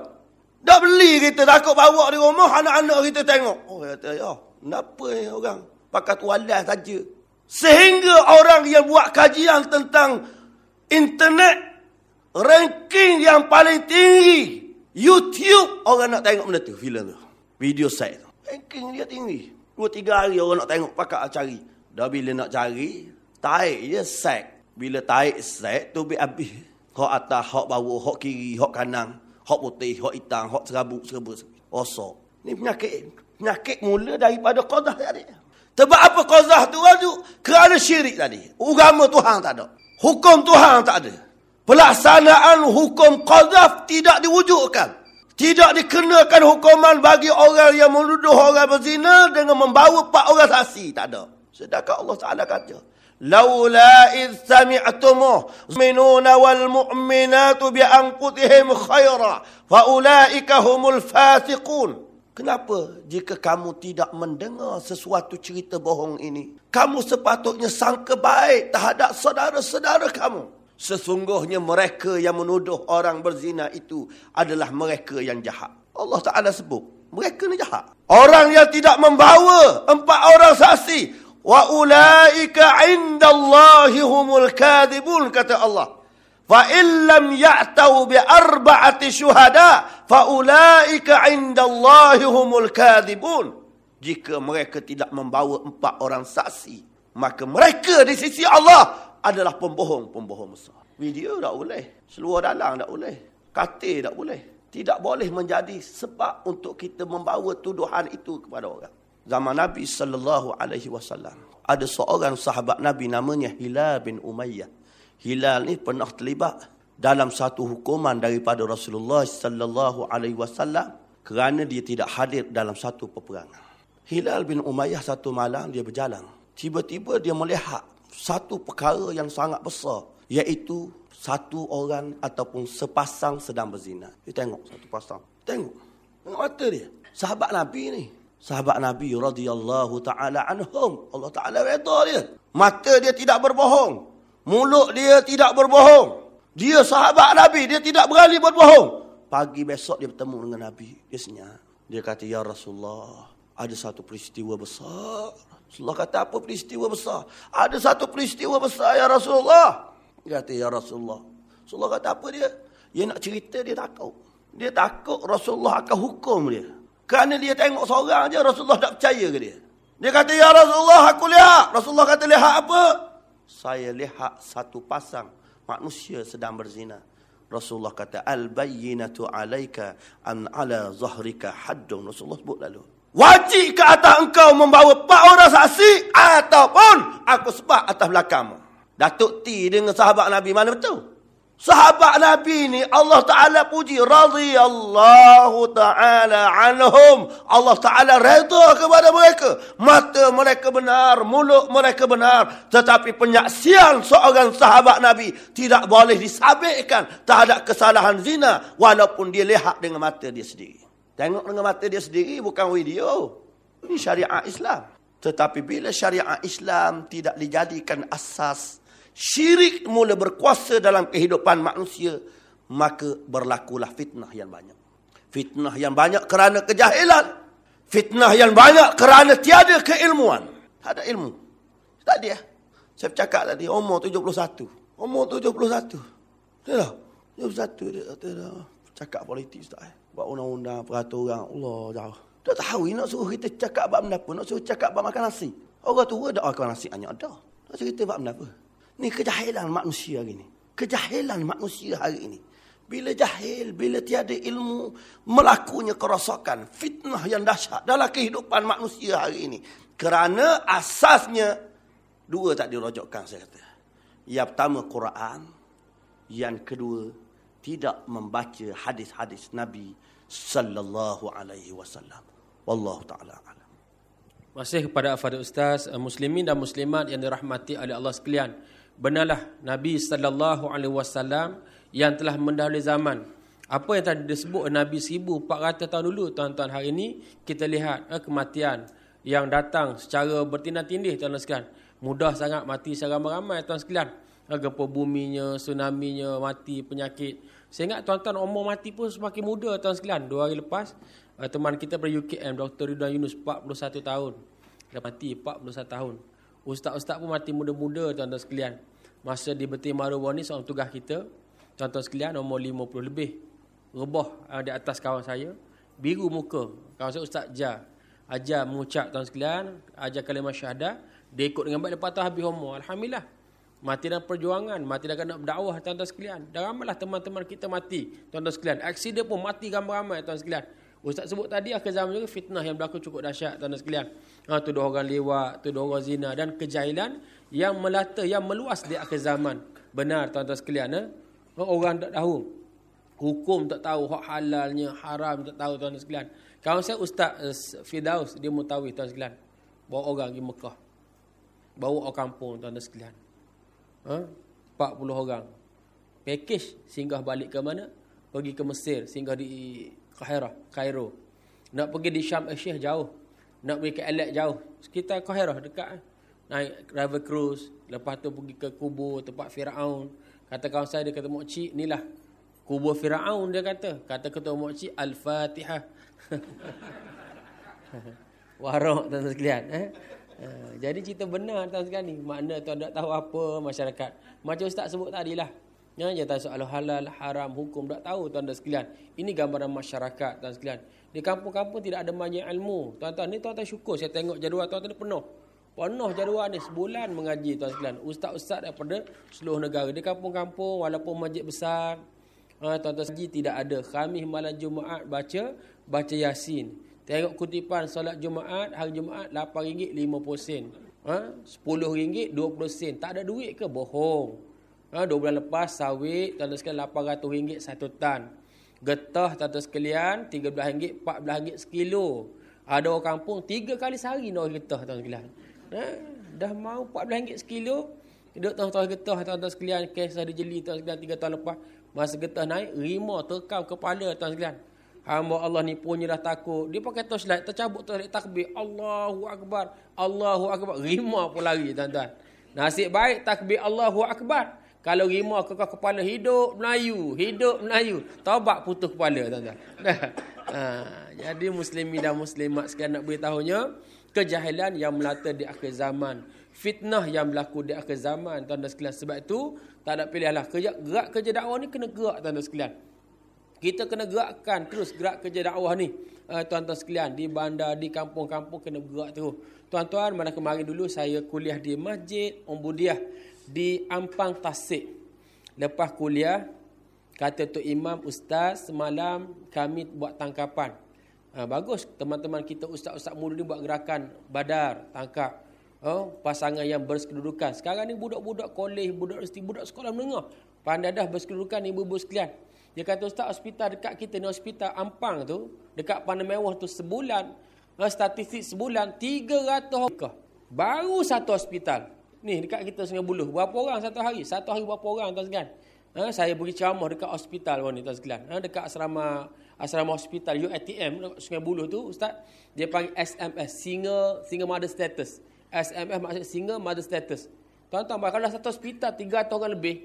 dah beli kita takut bawa di rumah anak-anak kita tengok oh kata ya kenapa ni orang pakai tualan saja Sehingga orang yang buat kajian tentang internet ranking yang paling tinggi YouTube orang nak tengok benda tu filem tu. Video set tu. Ranking dia tinggi. Dua tiga hari orang nak tengok pakak cari. Dah bila nak cari, taik je set. Bila taik set tu bi habis. Hok atas, hok bawah, hok kiri, hok kanan, hok putih, hok hitam, hok serabut, serabut. Osok. Ni penyakit. Penyakit mula daripada qadah tadi. Sebab apa qazah tu wajib? Kerana syirik tadi. Agama Tuhan tak ada. Hukum Tuhan tak ada. Pelaksanaan hukum qazaf tidak diwujudkan. Tidak dikenakan hukuman bagi orang yang menuduh orang berzina dengan membawa empat orang saksi. Tak ada. Sedangkan Allah Ta'ala kata. Idh sami'tumuh minuna wal mu'minatu bi'anqutihim khaira fa'ulaika humul fasiqun. Kenapa jika kamu tidak mendengar sesuatu cerita bohong ini? Kamu sepatutnya sangka baik terhadap saudara-saudara kamu. Sesungguhnya mereka yang menuduh orang berzina itu adalah mereka yang jahat. Allah Ta'ala sebut. Mereka ni jahat. Orang yang tidak membawa empat orang saksi wa ulaika inda Allahi humul kadibun kata Allah. Fa illam ya'tau bi arba'ati syuhada fa ulaika inda Allahi humul kadibun. Jika mereka tidak membawa empat orang saksi, maka mereka di sisi Allah adalah pembohong-pembohong besar. Video tak boleh. Seluar dalam tak boleh. Katil tak boleh. Tidak boleh menjadi sebab untuk kita membawa tuduhan itu kepada orang. Zaman Nabi sallallahu alaihi wasallam ada seorang sahabat Nabi namanya Hilal bin Umayyah. Hilal ni pernah terlibat dalam satu hukuman daripada Rasulullah sallallahu alaihi wasallam kerana dia tidak hadir dalam satu peperangan. Hilal bin Umayyah satu malam dia berjalan tiba-tiba dia melihat satu perkara yang sangat besar. Iaitu satu orang ataupun sepasang sedang berzina. Dia tengok satu pasang. Tengok. Tengok mata dia. Sahabat Nabi ni. Sahabat Nabi radhiyallahu taala anhum. Allah Taala redha dia. Mata dia tidak berbohong. Mulut dia tidak berbohong. Dia sahabat Nabi, dia tidak berani berbohong. Pagi besok dia bertemu dengan Nabi. Dia senyap. Dia kata, Ya Rasulullah, ada satu peristiwa besar. Rasulullah kata, apa peristiwa besar? Ada satu peristiwa besar, Ya Rasulullah. Dia kata, Ya Rasulullah. Rasulullah kata, apa dia? Dia nak cerita, dia takut. Dia takut Rasulullah akan hukum dia. Kerana dia tengok seorang aja Rasulullah tak percaya ke dia. Dia kata, Ya Rasulullah, aku lihat. Rasulullah kata, lihat apa? Saya lihat satu pasang manusia sedang berzina. Rasulullah kata, Al-bayyinatu alaika an ala zahrika haddun. Rasulullah sebut lalu. Wajib ke atas engkau membawa empat orang saksi ataupun aku sebab atas belakangmu. Datuk T dengan sahabat Nabi mana betul? Sahabat Nabi ni Allah Ta'ala puji. Radiyallahu Ta'ala anhum. Allah Ta'ala reda kepada mereka. Mata mereka benar. Mulut mereka benar. Tetapi penyaksian seorang sahabat Nabi tidak boleh disabitkan terhadap kesalahan zina. Walaupun dia lihat dengan mata dia sendiri. Tengok dengan mata dia sendiri bukan video. Ini syariat Islam. Tetapi bila syariat Islam tidak dijadikan asas syirik mula berkuasa dalam kehidupan manusia, maka berlakulah fitnah yang banyak. Fitnah yang banyak kerana kejahilan. Fitnah yang banyak kerana tiada keilmuan. Tak ada ilmu. Tak dia. Saya bercakap tadi, umur 71. Umur 71. Tidak. 71 dia kata. Cakap politik Ustaz. Eh. Buat undang-undang, peraturan. Allah jauh. Tak tahu nak suruh kita cakap apa benda apa. Nak suruh cakap apa makan nasi. Orang tua dah makan nasi hanya ada. Nak cerita apa benda apa. Ni kejahilan manusia hari ni. Kejahilan manusia hari ini. Bila jahil, bila tiada ilmu, melakunya kerosakan, fitnah yang dahsyat dalam kehidupan manusia hari ini. Kerana asasnya, dua tak dirojokkan saya kata. Yang pertama Quran, yang kedua tidak membaca hadis-hadis Nabi sallallahu alaihi wasallam. Wallahu taala alam. Masih kepada Afadil Ustaz, muslimin dan muslimat yang dirahmati oleh Allah sekalian benarlah Nabi sallallahu alaihi wasallam yang telah mendahului zaman. Apa yang tadi disebut Nabi 1400 tahun dulu tuan-tuan hari ini kita lihat eh, kematian yang datang secara bertindih-tindih tuan-tuan sekalian. Mudah sangat mati secara ramai tuan sekalian. Eh, gempa buminya, tsunami-nya, mati penyakit. Sehingga tuan-tuan umur mati pun semakin muda tuan sekalian. Dua hari lepas eh, teman kita dari UKM Dr. Ridwan Yunus 41 tahun. Dia mati 41 tahun. Ustaz-ustaz pun mati muda-muda tuan-tuan sekalian. Masa di Beti Marwah ni seorang tugas kita. Tuan-tuan sekalian umur 50 lebih. Rebah uh, di atas kawan saya. Biru muka. Kawan saya Ustaz Ja. Ajar mengucap tuan sekalian. Ajar kalimah syahadah. Dia ikut dengan baik lepas tu habis umur. Alhamdulillah. Mati dalam perjuangan. Mati dalam nak berdakwah tuan-tuan sekalian. Dan ramailah teman-teman kita mati. Tuan-tuan sekalian. Aksiden pun mati ramai-ramai tuan sekalian. Ustaz sebut tadi akhir zaman juga fitnah yang berlaku cukup dahsyat tuan-tuan sekalian. Ha, tuduh orang lewat, tuduh orang zina dan kejahilan yang melata, yang meluas di akhir zaman. Benar tuan-tuan sekalian. Eh? Orang tak tahu. Hukum tak tahu, hak halalnya, haram tak tahu tuan-tuan sekalian. Kawan saya Ustaz uh, Fidaus, dia mutawih tuan sekalian. Bawa orang pergi Mekah. Bawa orang kampung tuan-tuan sekalian. Ha? 40 orang. Package singgah balik ke mana? Pergi ke Mesir, singgah di Kahirah, Cairo. Nak pergi di Syam Asia jauh. Nak pergi ke Elek jauh. Sekitar Kahirah dekat. Eh. Naik river cruise. Lepas tu pergi ke kubur tempat Fir'aun. Kata kawan saya, dia kata, Mokcik, inilah kubur Fir'aun, dia kata. Kata ketua Mokcik, Al-Fatihah. Warok, tuan-tuan sekalian. Eh? Uh, jadi cerita benar, tuan sekalian ni. Makna tuan tak tahu apa masyarakat. Macam Ustaz sebut tadi lah. Ya, dia tahu soal halal, haram, hukum. Tak tahu tuan-tuan sekalian. Ini gambaran masyarakat tuan sekalian. Di kampung-kampung tidak ada banyak ilmu. Tuan-tuan, ni tuan-tuan syukur. Saya tengok jadual tuan-tuan penuh. Penuh jadual ni. Sebulan mengaji tuan sekalian. Ustaz-ustaz daripada seluruh negara. Di kampung-kampung, walaupun masjid besar. Ha, tuan-tuan sekalian tidak ada. Khamis malam Jumaat baca, baca Yasin. Tengok kutipan solat Jumaat, hari Jumaat, RM8.50. Ha? RM10, 20 sen. Tak ada duit ke? Bohong. Ha, dua bulan lepas sawit tuan-tuan sekalian RM800 satu tan. Getah tuan-tuan sekalian RM13, RM14 sekilo. Ada orang kampung tiga kali sehari nak getah tuan-tuan sekalian. Ha, Dah mau RM14 sekilo. Duduk tengah-tengah getah tuan-tuan sekalian. Kes ada jeli tuan sekalian 3 tahun lepas. Masa getah naik, rima terkam kepala tuan sekalian. Hamba Allah ni punya dah takut. Dia pakai torchlight, tercabut torchlight takbir. Allahu Akbar. Allahu Akbar. Rima pun lari tuan-tuan. Nasib baik takbir Allahu Akbar. Kalau rima ke kepala hidup Melayu. Hidup Melayu. Taubat putus kepala tuan-tuan. ha, jadi muslimin dan muslimat sekalian nak beritahunya. Kejahilan yang melata di akhir zaman fitnah yang berlaku di akhir zaman tuan-tuan sekalian sebab itu tak ada pilihanlah kerja gerak kerja dakwah ni kena gerak tuan-tuan sekalian kita kena gerakkan terus gerak kerja dakwah ni uh, tuan-tuan sekalian di bandar di kampung-kampung kena gerak terus tuan-tuan mana kemarin dulu saya kuliah di Masjid Ombudiah di Ampang Tasik lepas kuliah kata tu imam ustaz semalam kami buat tangkapan uh, bagus teman-teman kita ustaz-ustaz muda ni buat gerakan badar tangkap Oh, pasangan yang berkedudukan. Sekarang ni budak-budak kolej, budak universiti, budak sekolah menengah. Pandai dah berkedudukan ibu-ibu sekalian. Dia kata, Ustaz, hospital dekat kita ni, hospital Ampang tu, dekat Pandai Mewah tu sebulan, uh, statistik sebulan, 300 orang. Baru satu hospital. Ni, dekat kita Sungai Buluh. Berapa orang satu hari? Satu hari berapa orang, tuan sekalian? Ha, saya beri ceramah dekat hospital ni, tuan sekalian. Ha, dekat asrama asrama hospital UATM, Sungai Buluh tu, Ustaz, dia panggil SMS, Single, single Mother Status. SMF maksud single mother status. Tuan-tuan, kalau dah satu hospital 300 orang lebih,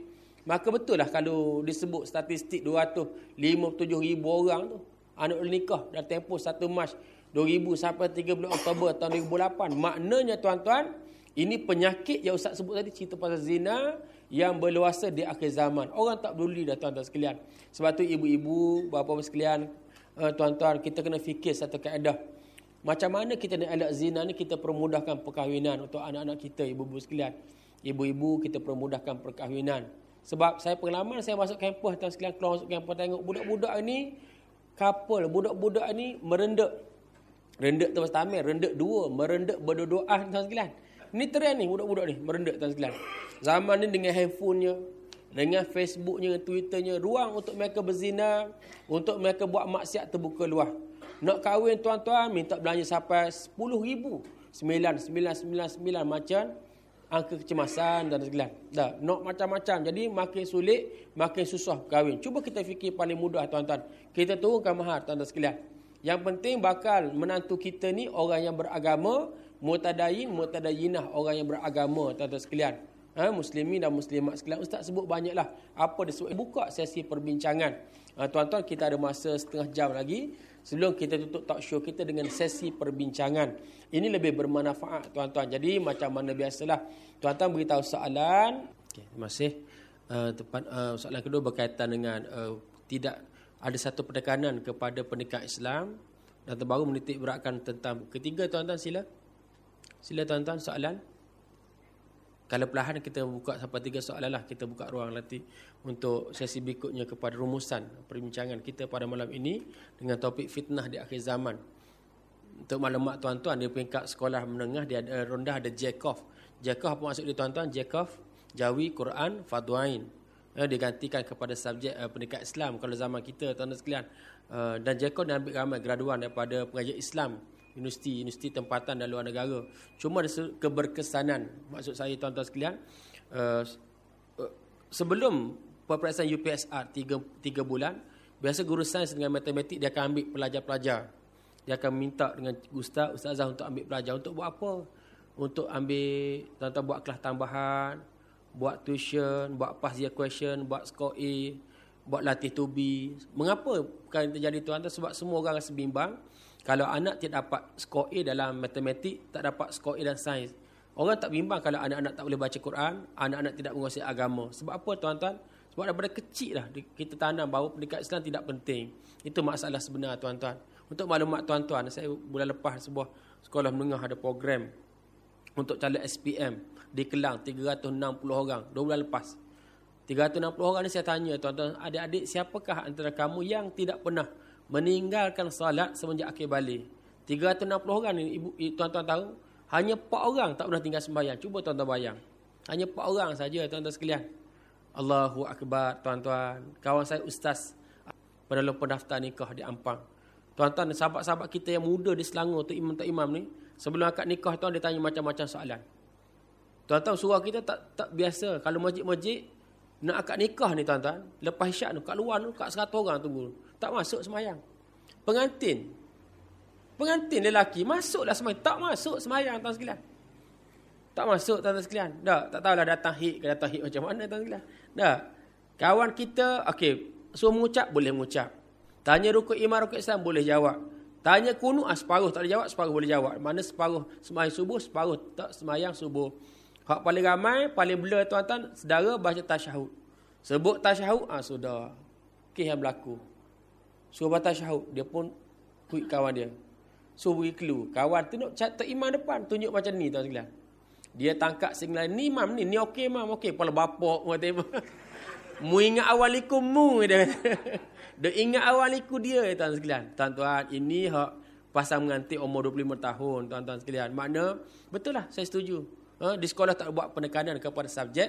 maka betul lah kalau disebut statistik 257 ribu orang tu. Anak nikah dah tempoh 1 Mac 2000 sampai 30 Oktober tahun 2008. Maknanya tuan-tuan, ini penyakit yang Ustaz sebut tadi, cerita pasal zina yang berluasa di akhir zaman. Orang tak peduli dah tuan-tuan sekalian. Sebab tu ibu-ibu, bapa-bapa sekalian, eh, tuan-tuan, kita kena fikir satu kaedah. Macam mana kita nak elak zina ni kita permudahkan perkahwinan untuk anak-anak kita ibu-ibu sekalian. Ibu-ibu kita permudahkan perkahwinan. Sebab saya pengalaman saya masuk kampus tuan sekalian keluar masuk kampus tengok budak-budak ni couple budak-budak ni merendek. Rendek tu pertama, rendek dua, merendek berdoa tuan sekalian. Ni trend ni budak-budak ni merendek tuan sekalian. Zaman ni dengan handphonenya, dengan Facebooknya, Twitternya, ruang untuk mereka berzina, untuk mereka buat maksiat terbuka luas. Nak kahwin tuan-tuan minta belanja sampai 10 ribu. 9999 macam angka kecemasan dan segala. Dah, nak macam-macam. Jadi makin sulit, makin susah kahwin. Cuba kita fikir paling mudah tuan-tuan. Kita turunkan mahar tuan-tuan sekalian. Yang penting bakal menantu kita ni orang yang beragama, mutadayin, mutadayinah orang yang beragama tuan-tuan sekalian. Ha, muslimin dan muslimat sekalian. Ustaz sebut banyaklah apa dia sebut. Buka sesi perbincangan. Ha, tuan-tuan kita ada masa setengah jam lagi. Sebelum kita tutup talk show kita dengan sesi perbincangan. Ini lebih bermanfaat tuan-tuan. Jadi macam mana biasalah. Tuan-tuan beritahu soalan. Okay, terima kasih. Uh, tepat, uh, soalan kedua berkaitan dengan uh, tidak ada satu penekanan kepada pendekat Islam. Dan terbaru menitik beratkan tentang ketiga tuan-tuan sila. Sila tuan-tuan soalan. Kalau perlahan kita buka sampai tiga soalan lah. Kita buka ruang nanti untuk sesi berikutnya kepada rumusan perbincangan kita pada malam ini. Dengan topik fitnah di akhir zaman. Untuk maklumat tuan-tuan, di peringkat sekolah menengah, dia ada rondah ada Jacob. Jacob apa maksud dia tuan-tuan? Jacob, Jawi, Quran, Fadwain. Eh, digantikan kepada subjek uh, pendekat Islam kalau zaman kita tuan-tuan sekalian. Uh, dan Jacob dia ambil ramai graduan daripada pengajian Islam universiti universiti tempatan dan luar negara. Cuma ada keberkesanan. Maksud saya tuan-tuan sekalian uh, sebelum peperiksaan UPSR 3 3 bulan biasa guru sains dengan matematik dia akan ambil pelajar-pelajar. Dia akan minta dengan ustaz ustazah untuk ambil pelajar. Untuk buat apa? Untuk ambil tuan-tuan buat kelas tambahan buat tuition buat past year question buat score A buat latih to mengapa kan terjadi tuan-tuan? Sebab semua orang rasa bimbang kalau anak tidak dapat skor A dalam matematik, tak dapat skor A dalam sains. Orang tak bimbang kalau anak-anak tak boleh baca Quran, anak-anak tidak menguasai agama. Sebab apa tuan-tuan? Sebab daripada kecil lah kita tanam bahawa pendidikan Islam tidak penting. Itu masalah sebenar tuan-tuan. Untuk maklumat tuan-tuan, saya bulan lepas sebuah sekolah menengah ada program untuk calon SPM di Kelang 360 orang dua bulan lepas. 360 orang ni saya tanya tuan-tuan, adik-adik siapakah antara kamu yang tidak pernah meninggalkan salat semenjak akhir balik. 360 orang ni ibu tuan-tuan tahu, hanya 4 orang tak pernah tinggal sembahyang. Cuba tuan-tuan bayang. Hanya 4 orang saja tuan-tuan sekalian. Allahu akbar tuan-tuan. Kawan saya ustaz pada dalam pendaftar nikah di Ampang. Tuan-tuan sahabat-sahabat kita yang muda di Selangor tu imam tak imam ni, sebelum akad nikah tuan dia tanya macam-macam soalan. Tuan-tuan surah kita tak tak biasa. Kalau masjid-masjid nak akad nikah ni tuan-tuan, lepas isyak tu kat luar tu kat 100 orang tunggu. Tak masuk semayang. Pengantin. Pengantin lelaki masuklah semayang, tak masuk semayang tuan sekalian. Tak masuk tuan-tuan sekalian. Dah, tak tahulah datang hit ke datang hit macam mana tuan sekalian. Dah. Kawan kita, okey, suruh mengucap boleh mengucap. Tanya rukuk iman rukuk Islam boleh jawab. Tanya kunu ah, separuh tak boleh jawab, separuh boleh jawab. Mana separuh semayang subuh, separuh tak semayang subuh. Hak paling ramai, paling blur tuan-tuan, sedara baca tasyahud. Sebut tasyahud, ah sudah. Kes yang berlaku. Suruh baca tasyahud, dia pun kuik kawan dia. Suruh beri clue. Kawan tu nak tak imam depan, tunjuk macam ni tuan sekalian. Dia tangkap singgah ni imam ni, ni okey imam, okey. Kepala bapak, mu Mu ingat awalikum mu, dia Dia ingat awaliku dia, tuan sekalian. Tuan-tuan, ini hak pasal mengantik umur 25 tahun, tuan-tuan sekalian. Makna, betul lah, saya setuju. Ha, di sekolah tak buat penekanan kepada subjek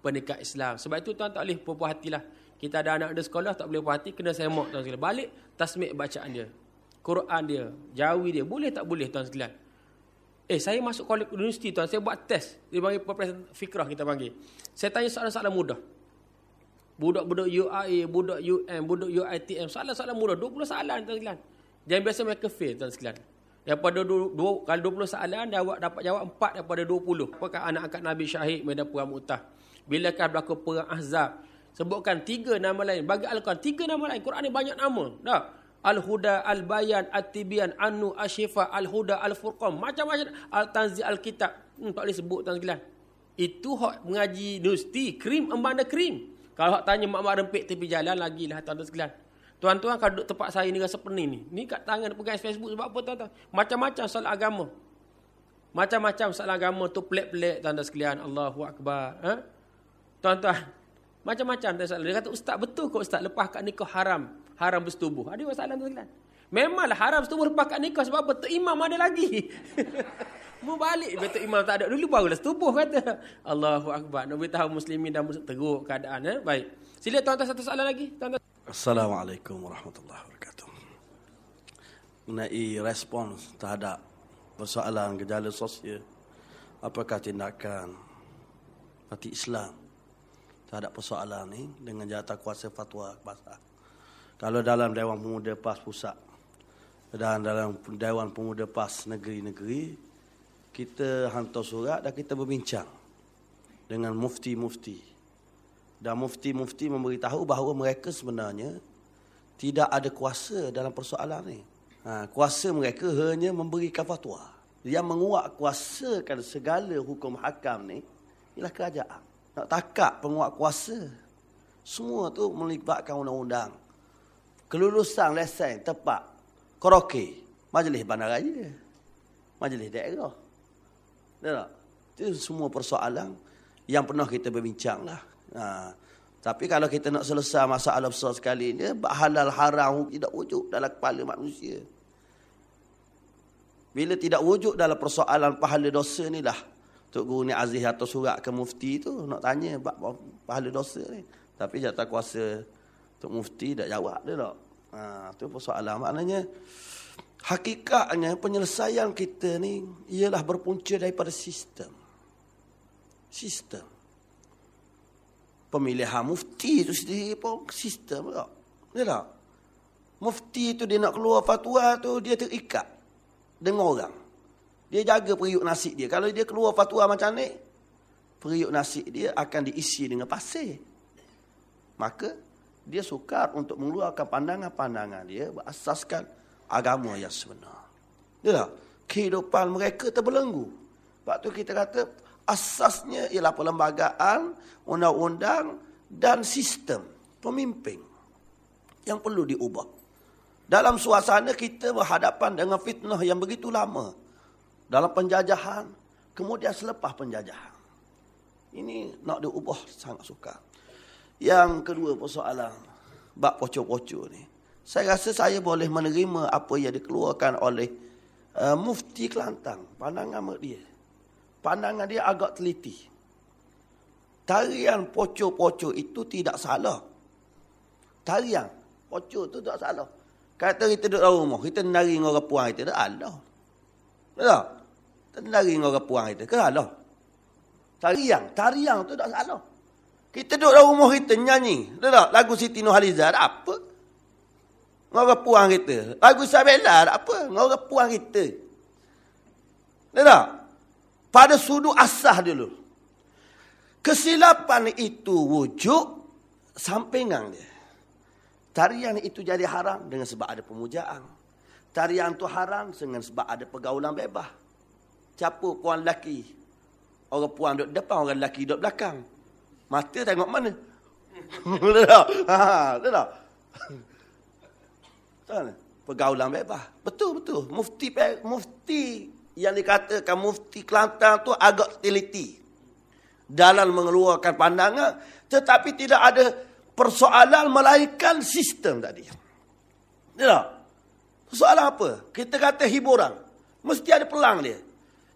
pendekat Islam. Sebab itu tuan tak boleh puas hatilah. Kita ada anak di sekolah tak boleh puas hati kena semok tuan sekalian. Balik tasmik bacaan dia. Quran dia, jawi dia. Boleh tak boleh tuan sekalian? Eh, saya masuk kolej universiti tuan, saya buat test. Dia panggil profesor fikrah kita panggil. Saya tanya soalan-soalan mudah. Budak-budak UIA, budak UM, budak UITM, soalan-soalan mudah. 20 soalan tuan sekalian. Jangan biasa mereka fail tuan sekalian. Daripada dua, dua, kalau 20 soalan, jawab, dapat jawab 4 daripada 20. Apakah anak angkat Nabi Syahid medan perang Mu'tah? Bilakah berlaku perang Ahzab? Sebutkan tiga nama lain. Bagi Al-Quran, tiga nama lain. Quran ni banyak nama. Tak? Al-Huda, Al-Bayan, At-Tibian, Anu, Ashifa, Al-Huda, Al-Furqam. Macam-macam. Al-Tanzi, Al-Kitab. Hmm, tak boleh sebut tuan sekalian. Itu hak mengaji universiti. Krim, embanda krim. Kalau hak tanya mak-mak rempik tepi jalan, lagi lah sekalian. Tuan-tuan kalau duduk tempat saya ni rasa pening ni. Ni kat tangan pegang Facebook sebab apa tuan-tuan? Macam-macam soal agama. Macam-macam soal agama tu pelik-pelik tuan-tuan sekalian. Allahu Akbar. Ha? Tuan-tuan. Macam-macam tuan Dia kata ustaz betul kok ustaz lepas kat nikah haram. Haram bersetubuh. Ada masalah tuan sekalian. Memanglah haram bersetubuh lepas kat nikah sebab apa? Tok imam ada lagi. Mu balik betul imam tak ada dulu barulah setubuh kata. Allahu Akbar. Nak beritahu muslimin muslim teruk keadaan. Eh? Baik. Sila tuan-tuan satu soalan lagi. Tuan-tuan. Assalamualaikum warahmatullahi wabarakatuh. Mengenai respons terhadap persoalan gejala sosial, apakah tindakan parti Islam terhadap persoalan ini dengan jata kuasa fatwa bahasa. Kalau dalam Dewan Pemuda PAS Pusat dan dalam Dewan Pemuda PAS Negeri-Negeri, kita hantar surat dan kita berbincang dengan mufti-mufti dan mufti-mufti memberitahu bahawa mereka sebenarnya tidak ada kuasa dalam persoalan ini. Ha, kuasa mereka hanya memberikan fatwa. Yang menguat kuasakan segala hukum hakam ni ialah kerajaan. Nak takak penguat kuasa. Semua tu melibatkan undang-undang. Kelulusan lesen tepat. Koroke. Majlis bandar raya. Majlis daerah. Tak? Itu semua persoalan yang pernah kita berbincang lah. Ha. Tapi kalau kita nak selesai masalah besar sekali ni, halal haram tidak wujud dalam kepala manusia. Bila tidak wujud dalam persoalan pahala dosa ni lah. Tok Guru ni Aziz atau surat ke mufti tu nak tanya pahala dosa ni. Tapi jatah kuasa Tok Mufti tak jawab dia tak. Ha, tu persoalan. Maknanya hakikatnya penyelesaian kita ni ialah berpunca daripada sistem. Sistem pemilihan mufti itu sendiri pun sistem tak? Ya tak? Mufti itu dia nak keluar fatwa tu dia terikat dengan orang. Dia jaga periuk nasi dia. Kalau dia keluar fatwa macam ni, periuk nasi dia akan diisi dengan pasir. Maka dia sukar untuk mengeluarkan pandangan-pandangan dia berasaskan agama yang sebenar. Ya tak? Kehidupan mereka terbelenggu. Sebab tu kita kata asasnya ialah perlembagaan, undang-undang dan sistem pemimpin yang perlu diubah. Dalam suasana kita berhadapan dengan fitnah yang begitu lama. Dalam penjajahan, kemudian selepas penjajahan. Ini nak diubah sangat sukar. Yang kedua persoalan, bab pocok-pocok ni. Saya rasa saya boleh menerima apa yang dikeluarkan oleh uh, Mufti Kelantan. Pandangan dia pandangan dia agak teliti. Tarian pocok-pocok itu tidak salah. Tarian pocok itu tidak salah. Kata kita duduk dalam rumah, kita nari dengan orang puan kita, tak ada. Tak? Nari dengan orang puan kita, ke salah? Tariang. Tariang tu tak salah. Kita duduk dalam rumah kita nyanyi. Betul tak? Lagu Siti Nurhaliza. Apa? Ngorang puang kita. Lagu Sabella. Apa? Ngorang puang kita. Betul tak? Pada sudut asah dulu. Kesilapan itu wujud sampingan dia. Tarian itu jadi haram dengan sebab ada pemujaan. Tarian itu haram dengan sebab ada pergaulan bebas. Siapa puan lelaki? Orang puan duduk depan, orang lelaki duduk belakang. Mata tengok mana? Betul tak? Betul tak? Pergaulan bebas. Betul, betul. Mufti mufti yang dikatakan mufti Kelantan tu agak teliti. Dalam mengeluarkan pandangan. Tetapi tidak ada persoalan melainkan sistem tadi. Tak? Persoalan apa? Kita kata hiburan. Mesti ada pelang dia.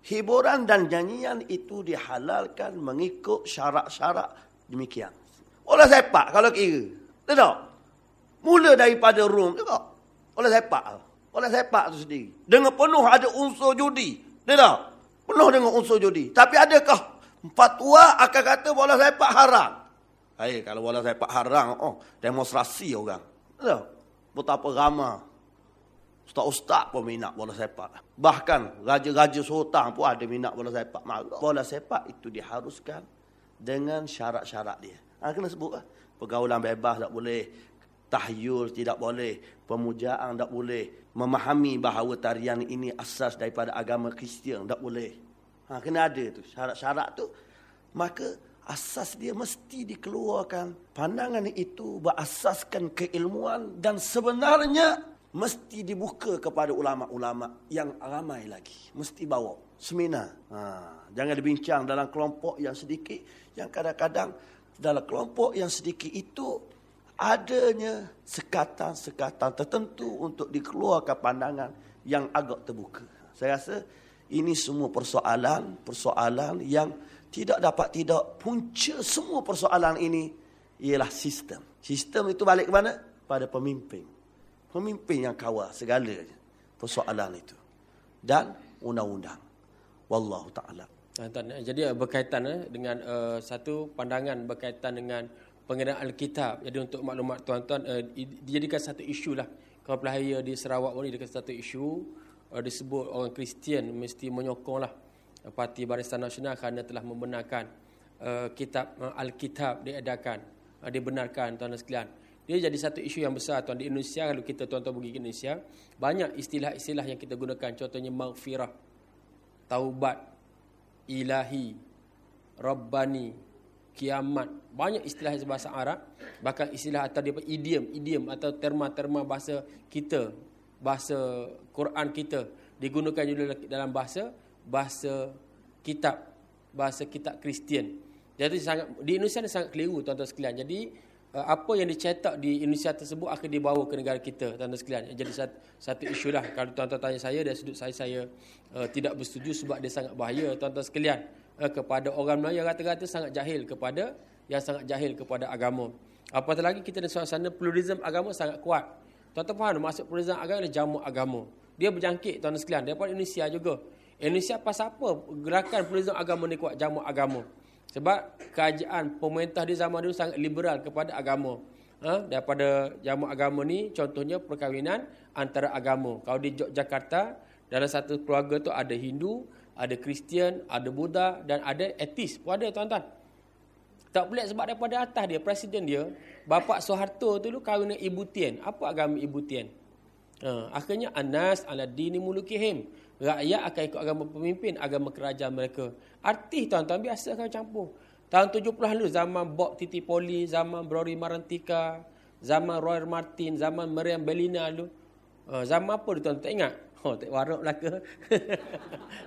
Hiburan dan nyanyian itu dihalalkan mengikut syarat-syarat demikian. Oleh sepak kalau kira. Tak? Mula daripada room. Tak? Oleh sepak. Oleh sepak tu sendiri. Dengan penuh ada unsur judi. Tak? Penuh dengan unsur judi. Tapi adakah fatwa akan kata bola sepak haram? Hai, kalau bola sepak haram, oh, demonstrasi orang. Tahu? Betapa ramai. Ustaz-ustaz pun minat bola sepak. Bahkan raja-raja sultan pun ada minat bola sepak. Bola sepak itu diharuskan dengan syarat-syarat dia. Ha, kena sebut lah. Pergaulan bebas tak boleh. Tahyul tidak boleh. Pemujaan tak boleh. Memahami bahawa tarian ini asas daripada agama Kristian tak boleh. Ha, kena ada tu. Syarat-syarat tu. Maka asas dia mesti dikeluarkan. Pandangan itu berasaskan keilmuan dan sebenarnya mesti dibuka kepada ulama-ulama yang ramai lagi. Mesti bawa seminar. Ha, jangan dibincang dalam kelompok yang sedikit yang kadang-kadang dalam kelompok yang sedikit itu adanya sekatan-sekatan tertentu untuk dikeluarkan pandangan yang agak terbuka. Saya rasa ini semua persoalan, persoalan yang tidak dapat tidak punca semua persoalan ini ialah sistem. Sistem itu balik ke mana? Pada pemimpin. Pemimpin yang kawal segala persoalan itu. Dan undang-undang. Wallahu ta'ala. Tuan, jadi berkaitan eh, dengan satu pandangan berkaitan dengan pengenaan Alkitab. Jadi untuk maklumat tuan-tuan, dijadikan satu isu lah. Kalau pelahaya di Sarawak ini dijadikan satu isu. Disebut orang Kristian mesti menyokong lah Parti Barisan Nasional kerana telah membenarkan kitab Alkitab diedarkan, uh, dibenarkan tuan-tuan sekalian. Dia jadi satu isu yang besar tuan di Indonesia kalau kita tuan-tuan pergi ke Indonesia, banyak istilah-istilah yang kita gunakan contohnya maghfirah, taubat, ilahi, rabbani, kiamat. Banyak istilah bahasa Arab, bahkan istilah atau dia idiom, idiom atau terma-terma bahasa kita, bahasa Quran kita digunakan juga dalam bahasa bahasa kitab bahasa kitab Kristian. Jadi sangat di Indonesia ni sangat keliru tuan-tuan sekalian. Jadi apa yang dicetak di Indonesia tersebut akan dibawa ke negara kita tuan-tuan sekalian. Jadi satu, satu isu lah kalau tuan-tuan tanya saya dari sudut saya saya uh, tidak bersetuju sebab dia sangat bahaya tuan-tuan sekalian. Uh, kepada orang Melayu yang kata-kata sangat jahil kepada yang sangat jahil kepada agama. Apatah lagi kita di suasana pluralism agama sangat kuat. Tuan-tuan faham maksud pluralism agama adalah jamu agama. Dia berjangkit tuan-tuan sekalian daripada Indonesia juga. Indonesia pasal apa gerakan pluralisme agama ni kuat jamu agama? Sebab kerajaan pemerintah di zaman dulu sangat liberal kepada agama. Ha? Daripada jamu agama ni contohnya perkahwinan antara agama. Kalau di Jakarta dalam satu keluarga tu ada Hindu, ada Kristian, ada Buddha dan ada etis. Pun ada tuan-tuan. Tak pelik sebab daripada atas dia, presiden dia, bapa Soeharto tu dulu kahwin dengan Ibu Tien. Apa agama Ibu Tien? Ha, akhirnya Anas ala dini mulukihim rakyat akan ikut agama pemimpin, agama kerajaan mereka. Artis tuan-tuan biasa akan campur. Tahun 70-an dulu zaman Bob Titi Poli, zaman Rory Marantika, zaman Roy Martin, zaman Miriam Belina dulu. Uh, zaman apa tuan-tuan tak ingat? Oh, tak warok lah ke?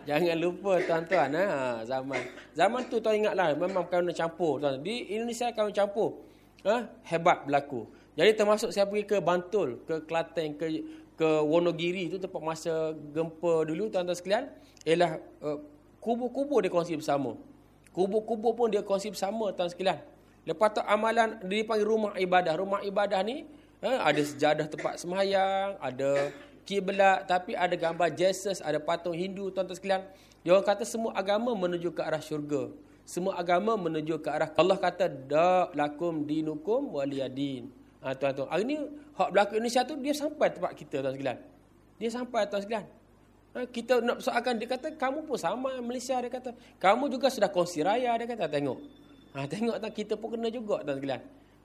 Jangan lupa tuan-tuan. Ha, zaman zaman tu tuan ingatlah memang kau campur. Tuan. Di Indonesia kau campur. Ha, hebat berlaku. Jadi termasuk saya pergi ke Bantul, ke Kelantan, ke ke Wonogiri tu tempat masa gempa dulu tuan-tuan sekalian ialah uh, kubur-kubur dia kongsi bersama. Kubur-kubur pun dia kongsi bersama tuan sekalian. Lepas tu amalan dia dipanggil rumah ibadah. Rumah ibadah ni uh, ada sejadah tempat semayang, ada kiblat tapi ada gambar Jesus, ada patung Hindu tuan-tuan sekalian. Dia orang kata semua agama menuju ke arah syurga. Semua agama menuju ke arah Allah kata da lakum dinukum waliyadin. Ha tuan-tuan. Hari ni hak berlaku Indonesia tu dia sampai tempat kita tuan sekalian. Dia sampai tuan sekalian. Ha, kita nak persoalkan dia kata kamu pun sama Malaysia dia kata. Kamu juga sudah kongsi raya dia kata tengok. Ha tengok tak kita pun kena juga tuan sekalian.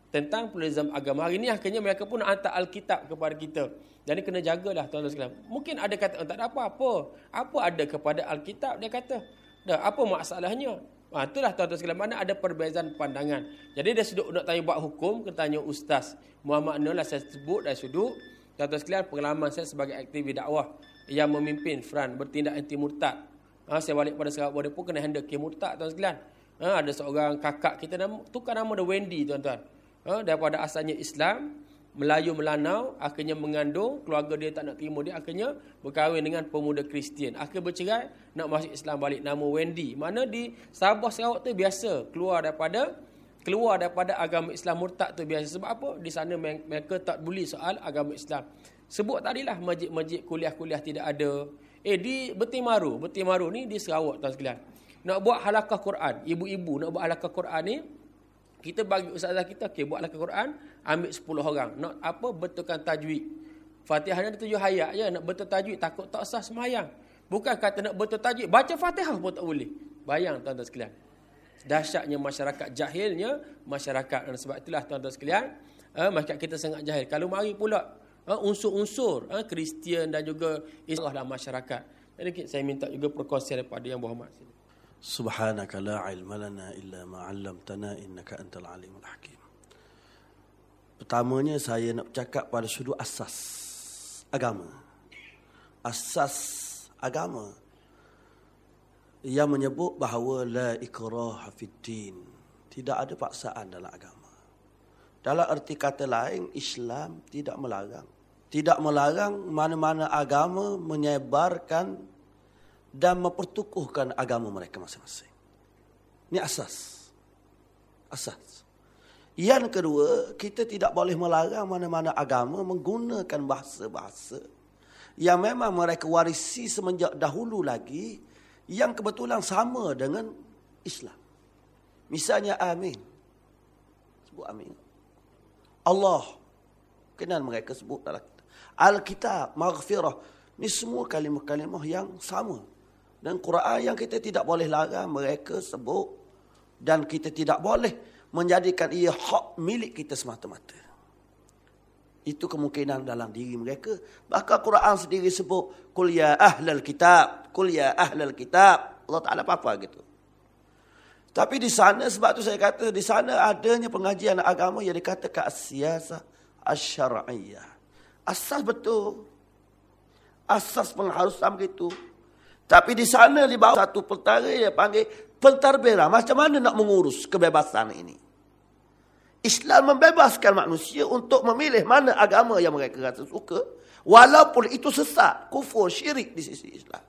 Tentang pluralism agama. Hari ni akhirnya mereka pun nak hantar Alkitab kepada kita. Jadi kena jagalah tuan-tuan sekalian. Mungkin ada kata tak ada apa-apa. Apa ada kepada Alkitab dia kata. Dah apa masalahnya? Ha, itulah tuan-tuan sekalian. Mana ada perbezaan pandangan. Jadi dia sudut nak tanya buat hukum, kena tanya ustaz. Muhammad Nur lah saya sebut dari sudut. Tuan-tuan sekalian, pengalaman saya sebagai aktivis dakwah yang memimpin Fran bertindak anti murtad. Ha, saya balik pada Sarawak Border pun kena handle kes murtad tuan sekalian. Ha, ada seorang kakak kita nama, tukar nama dia Wendy tuan-tuan. Ha, daripada asalnya Islam, Melayu Melanau, akhirnya mengandung, keluarga dia tak nak terima dia, akhirnya berkahwin dengan pemuda Kristian. Akhirnya bercerai, nak masuk Islam balik. Nama Wendy. Mana di Sabah Sarawak tu biasa, keluar daripada keluar daripada agama Islam murtad tu biasa. Sebab apa? Di sana mereka tak boleh soal agama Islam. Sebut tadilah masjid-masjid kuliah-kuliah tidak ada. Eh di Betimaru, Betimaru ni di Sarawak tuan sekalian. Nak buat halakah Quran, ibu-ibu nak buat halakah Quran ni, kita bagi ustazah kita, okay, buatlah Quran, ambil 10 orang. Nak apa? Betulkan tajwid. Fatihah ada tujuh ayat je. Nak betul tajwid, takut tak sah semayang. Bukan kata nak betul tajwid, baca Fatihah pun tak boleh. Bayang tuan-tuan sekalian. Dahsyatnya masyarakat jahilnya, masyarakat. Dan sebab itulah tuan-tuan sekalian, eh, masyarakat kita sangat jahil. Kalau mari pula, eh, unsur-unsur eh, Kristian dan juga Islam dalam masyarakat. Jadi saya minta juga perkongsian daripada yang berhormat. Subhanaka la ilma lana illa ma 'allamtana innaka antal alimul hakim. Pertamanya saya nak bercakap pada sudut asas agama. Asas agama yang menyebut bahawa la ikraha fid din. Tidak ada paksaan dalam agama. Dalam erti kata lain, Islam tidak melarang. Tidak melarang mana-mana agama menyebarkan dan mempertukuhkan agama mereka masing-masing. Ini asas. Asas. Yang kedua, kita tidak boleh melarang mana-mana agama menggunakan bahasa-bahasa yang memang mereka warisi semenjak dahulu lagi yang kebetulan sama dengan Islam. Misalnya amin. Sebut amin. Allah. Kenal mereka sebut dalam Alkitab, maghfirah. Ini semua kalimah-kalimah yang sama. Dan Quran yang kita tidak boleh larang mereka sebut. Dan kita tidak boleh menjadikan ia hak milik kita semata-mata. Itu kemungkinan dalam diri mereka. Bahkan Quran sendiri sebut. Kul ya ahlal kitab. Kul ya ahlal kitab. Allah Ta'ala apa-apa gitu. Tapi di sana sebab tu saya kata di sana adanya pengajian agama yang dikatakan siasa asyariyah. Asas betul. Asas pengharusan begitu. Tapi di sana di bawah satu pertara dia panggil pentarbera. Macam mana nak mengurus kebebasan ini? Islam membebaskan manusia untuk memilih mana agama yang mereka rasa suka. Walaupun itu sesat, kufur, syirik di sisi Islam.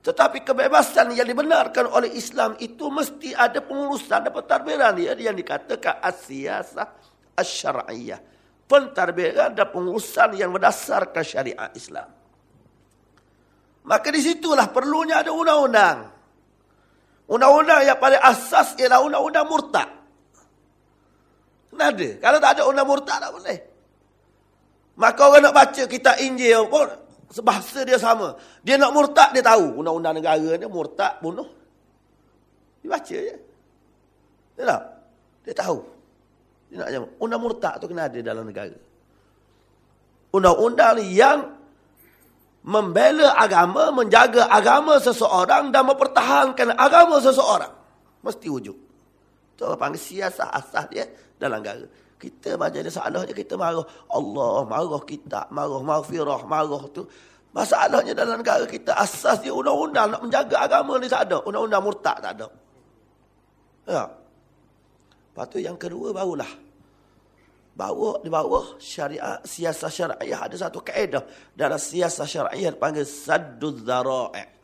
Tetapi kebebasan yang dibenarkan oleh Islam itu mesti ada pengurusan dan pentadbiran dia yang dikatakan as-siyasah asy-syar'iyyah. Pentadbiran dan pengurusan yang berdasarkan syariat Islam. Maka di situlah perlunya ada undang-undang. Undang-undang yang paling asas ialah undang-undang murtad. Tidak ada. Kalau tak ada undang murtad tak boleh. Maka orang nak baca kitab Injil pun bahasa dia sama. Dia nak murtad dia tahu. Undang-undang negara ni murtad bunuh. Dia baca je. Dia tak? Dia tahu. Dia nak jawab. Undang murtad tu kena ada dalam negara. Undang-undang yang membela agama, menjaga agama seseorang dan mempertahankan agama seseorang. Mesti wujud. Itu orang panggil siasah asas dia dalam negara. Kita baca dia salah je, kita marah. Allah, marah kita, marah maghfirah, marah tu. Masalahnya dalam negara kita, asas dia undang-undang nak menjaga agama ni tak ada. Undang-undang murtad tak ada. Ya. Lepas tu yang kedua barulah bahawa di bawah syariat siasat syariah. Ada satu kaedah dalam siasat syariah dipanggil sadduz zara'i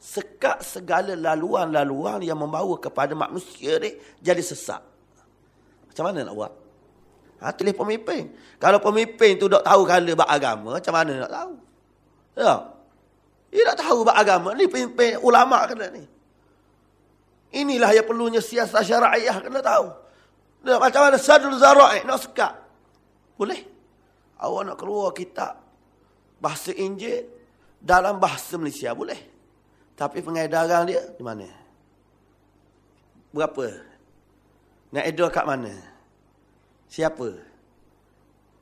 sekat segala laluan-laluan yang membawa kepada manusia ni jadi sesat. Macam mana nak buat? Ha tulis pemimpin. Kalau pemimpin tu tak tahu kala bab agama macam mana nak tahu? Ya. Dia tak tahu bab agama ni pemimpin ulama kena ni. Inilah yang perlunya siasat syariah kena tahu. Nah, macam mana sadul zara'i nak sekat. Boleh. Awak nak keluar kitab bahasa Injil dalam bahasa Malaysia boleh. Tapi pengedaran dia di mana? Berapa? Nak edor kat mana? Siapa?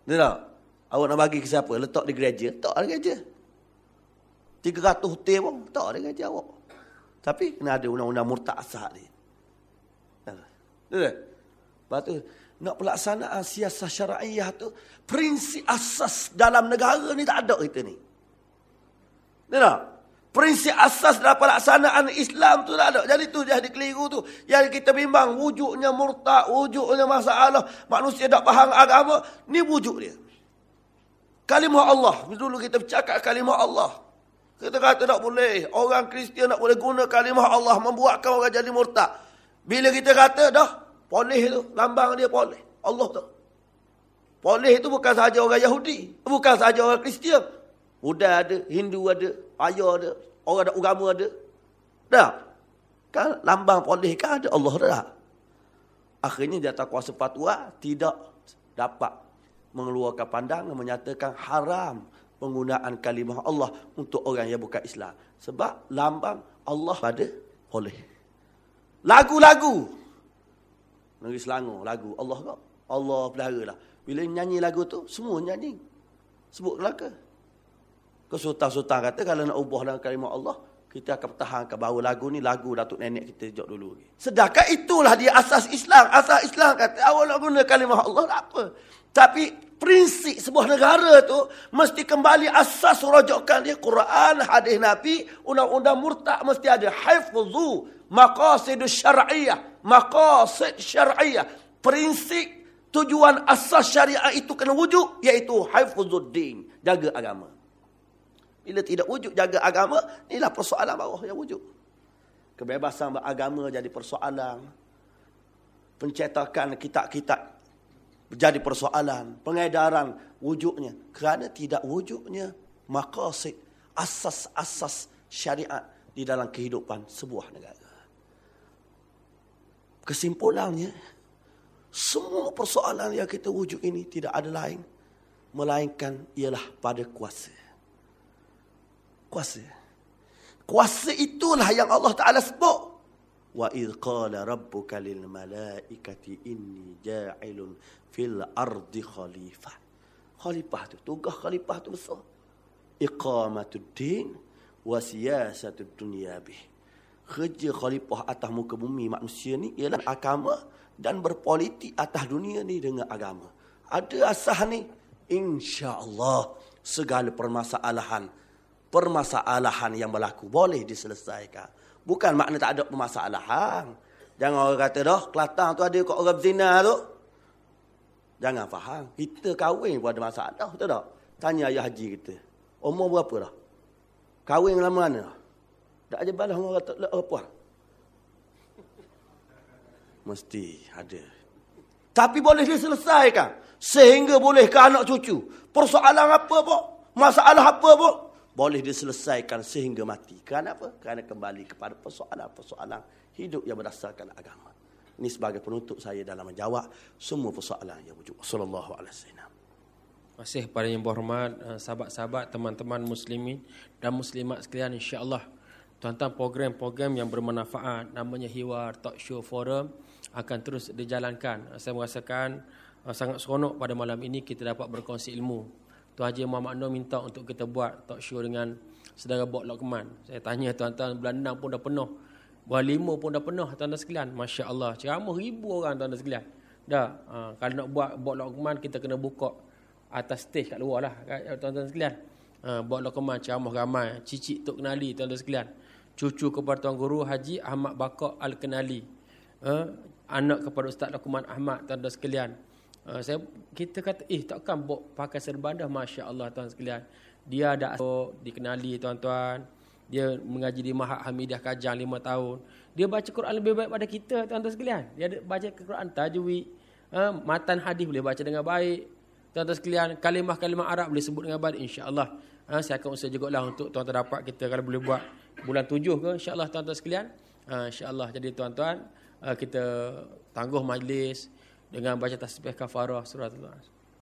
Dia tak? Awak nak bagi ke siapa? Letak di gereja? Tak ada gereja. 300 hotel pun tak ada gereja awak. Tapi kena ada undang-undang murtad asal ni. Betul Lepas tu, nak pelaksanaan siasat syariah tu, prinsip asas dalam negara ni tak ada kita ni. Betul tak? Prinsip asas dalam pelaksanaan Islam tu tak ada. Jadi tu jadi keliru tu. Yang kita bimbang, wujudnya murtad, wujudnya masalah, manusia tak faham agama, ni wujud dia. Kalimah Allah. Dulu kita bercakap kalimah Allah. Kita kata tak boleh. Orang Kristian tak boleh guna kalimah Allah. Membuatkan orang jadi murtad. Bila kita kata dah. Poleh tu. Lambang dia poleh. Allah tu. Poleh itu bukan sahaja orang Yahudi. Bukan sahaja orang Kristian. Buddha ada. Hindu ada. Ayah ada. Orang ada agama ada. Dah. Kan lambang poleh kan ada Allah dah. Akhirnya jatah kuasa fatwa tidak dapat mengeluarkan pandangan menyatakan haram penggunaan kalimah Allah untuk orang yang bukan Islam. Sebab lambang Allah pada boleh. Lagu-lagu. Negeri Selangor, lagu Allah kau. Allah pelihara lah. Bila nyanyi lagu tu, semua nyanyi. Sebut kelaka. Kesultan-sultan kata kalau nak ubah dalam kalimah Allah, kita akan pertahankan bahawa lagu ni lagu Datuk Nenek kita sejak dulu. Sedangkan itulah dia asas Islam. Asas Islam kata awak nak guna kalimah Allah, tak apa. Tapi prinsip sebuah negara tu mesti kembali asas rujukan dia Quran, hadis Nabi, undang-undang murtad mesti ada hifzu maqasid syar'iyyah, maqasid syar'iyyah. Prinsip tujuan asas syariah itu kena wujud iaitu hifzuddin, jaga agama. Bila tidak wujud jaga agama, inilah persoalan bawah yang wujud. Kebebasan beragama jadi persoalan. Pencetakan kitab-kitab jadi persoalan. Pengedaran wujudnya. Kerana tidak wujudnya maqasid asas-asas syariat di dalam kehidupan sebuah negara. Kesimpulannya, semua persoalan yang kita wujud ini tidak ada lain. Melainkan ialah pada kuasa. Kuasa. Kuasa itulah yang Allah Ta'ala sebut. Wa idh qala rabbuka lil malaikati inni ja'ilun fil ardi khalifah. Khalifah tu, tugas khalifah tu besar. Iqamatud din wa siyasatud dunya bih. Kerja khalifah atas muka bumi manusia ni ialah agama dan berpolitik atas dunia ni dengan agama. Ada asah ni, insya-Allah segala permasalahan permasalahan yang berlaku boleh diselesaikan. Bukan makna tak ada permasalahan. Jangan orang kata dah, Kelantan tu ada kok orang zina tu. Jangan faham. Kita kahwin pun ada masalah. Betul tak? Tanya ayah haji kita. Umur berapa dah? Kahwin lama mana? Tak ada balas orang kata, apa? Mesti ada. Tapi boleh diselesaikan. Sehingga boleh ke anak cucu. Persoalan apa pun. Masalah apa pun boleh diselesaikan sehingga mati. Kerana apa? Kerana kembali kepada persoalan-persoalan hidup yang berdasarkan agama. Ini sebagai penutup saya dalam menjawab semua persoalan yang wujud. Sallallahu alaihi wasallam. Masih pada yang berhormat eh, sahabat-sahabat, teman-teman muslimin dan muslimat sekalian insya-Allah tuan-tuan program-program yang bermanfaat namanya Hiwar Talk Show Forum akan terus dijalankan. Saya merasakan eh, sangat seronok pada malam ini kita dapat berkongsi ilmu Tuan Haji Muhammad Nur minta untuk kita buat talk show dengan saudara Bok Lokman. Saya tanya tuan-tuan bulan 6 pun dah penuh. Bulan 5 pun dah penuh tuan-tuan sekalian. Masya Allah. Ceramah ribu orang tuan-tuan sekalian. Dah. Ha, kalau nak buat Bok Lokman kita kena buka atas stage kat luar lah. Tuan-tuan sekalian. Ha, Bok Lokman ceramah ramai. Cicik Tok Kenali tuan-tuan sekalian. Cucu kepada Tuan Guru Haji Ahmad Bakar Al-Kenali. Ha, anak kepada Ustaz Lokman Ahmad tuan-tuan sekalian. Uh, saya kita kata eh takkan bok pakai serban dah masya-Allah tuan sekalian. Dia ada dikenali tuan-tuan. Dia mengaji di Mahat Hamidah Kajang 5 tahun. Dia baca Quran lebih baik pada kita tuan-tuan sekalian. Dia ada baca Quran tajwid, uh, matan hadis boleh baca dengan baik. Tuan-tuan sekalian, kalimah-kalimah Arab boleh sebut dengan baik insya-Allah. Uh, saya akan usaha jugalah untuk tuan-tuan dapat kita kalau boleh buat bulan tujuh ke insya-Allah tuan-tuan sekalian. Uh, InsyaAllah. Jadi tuan-tuan, uh, kita tangguh majlis dengan baca tasbih kafarah surah Allah.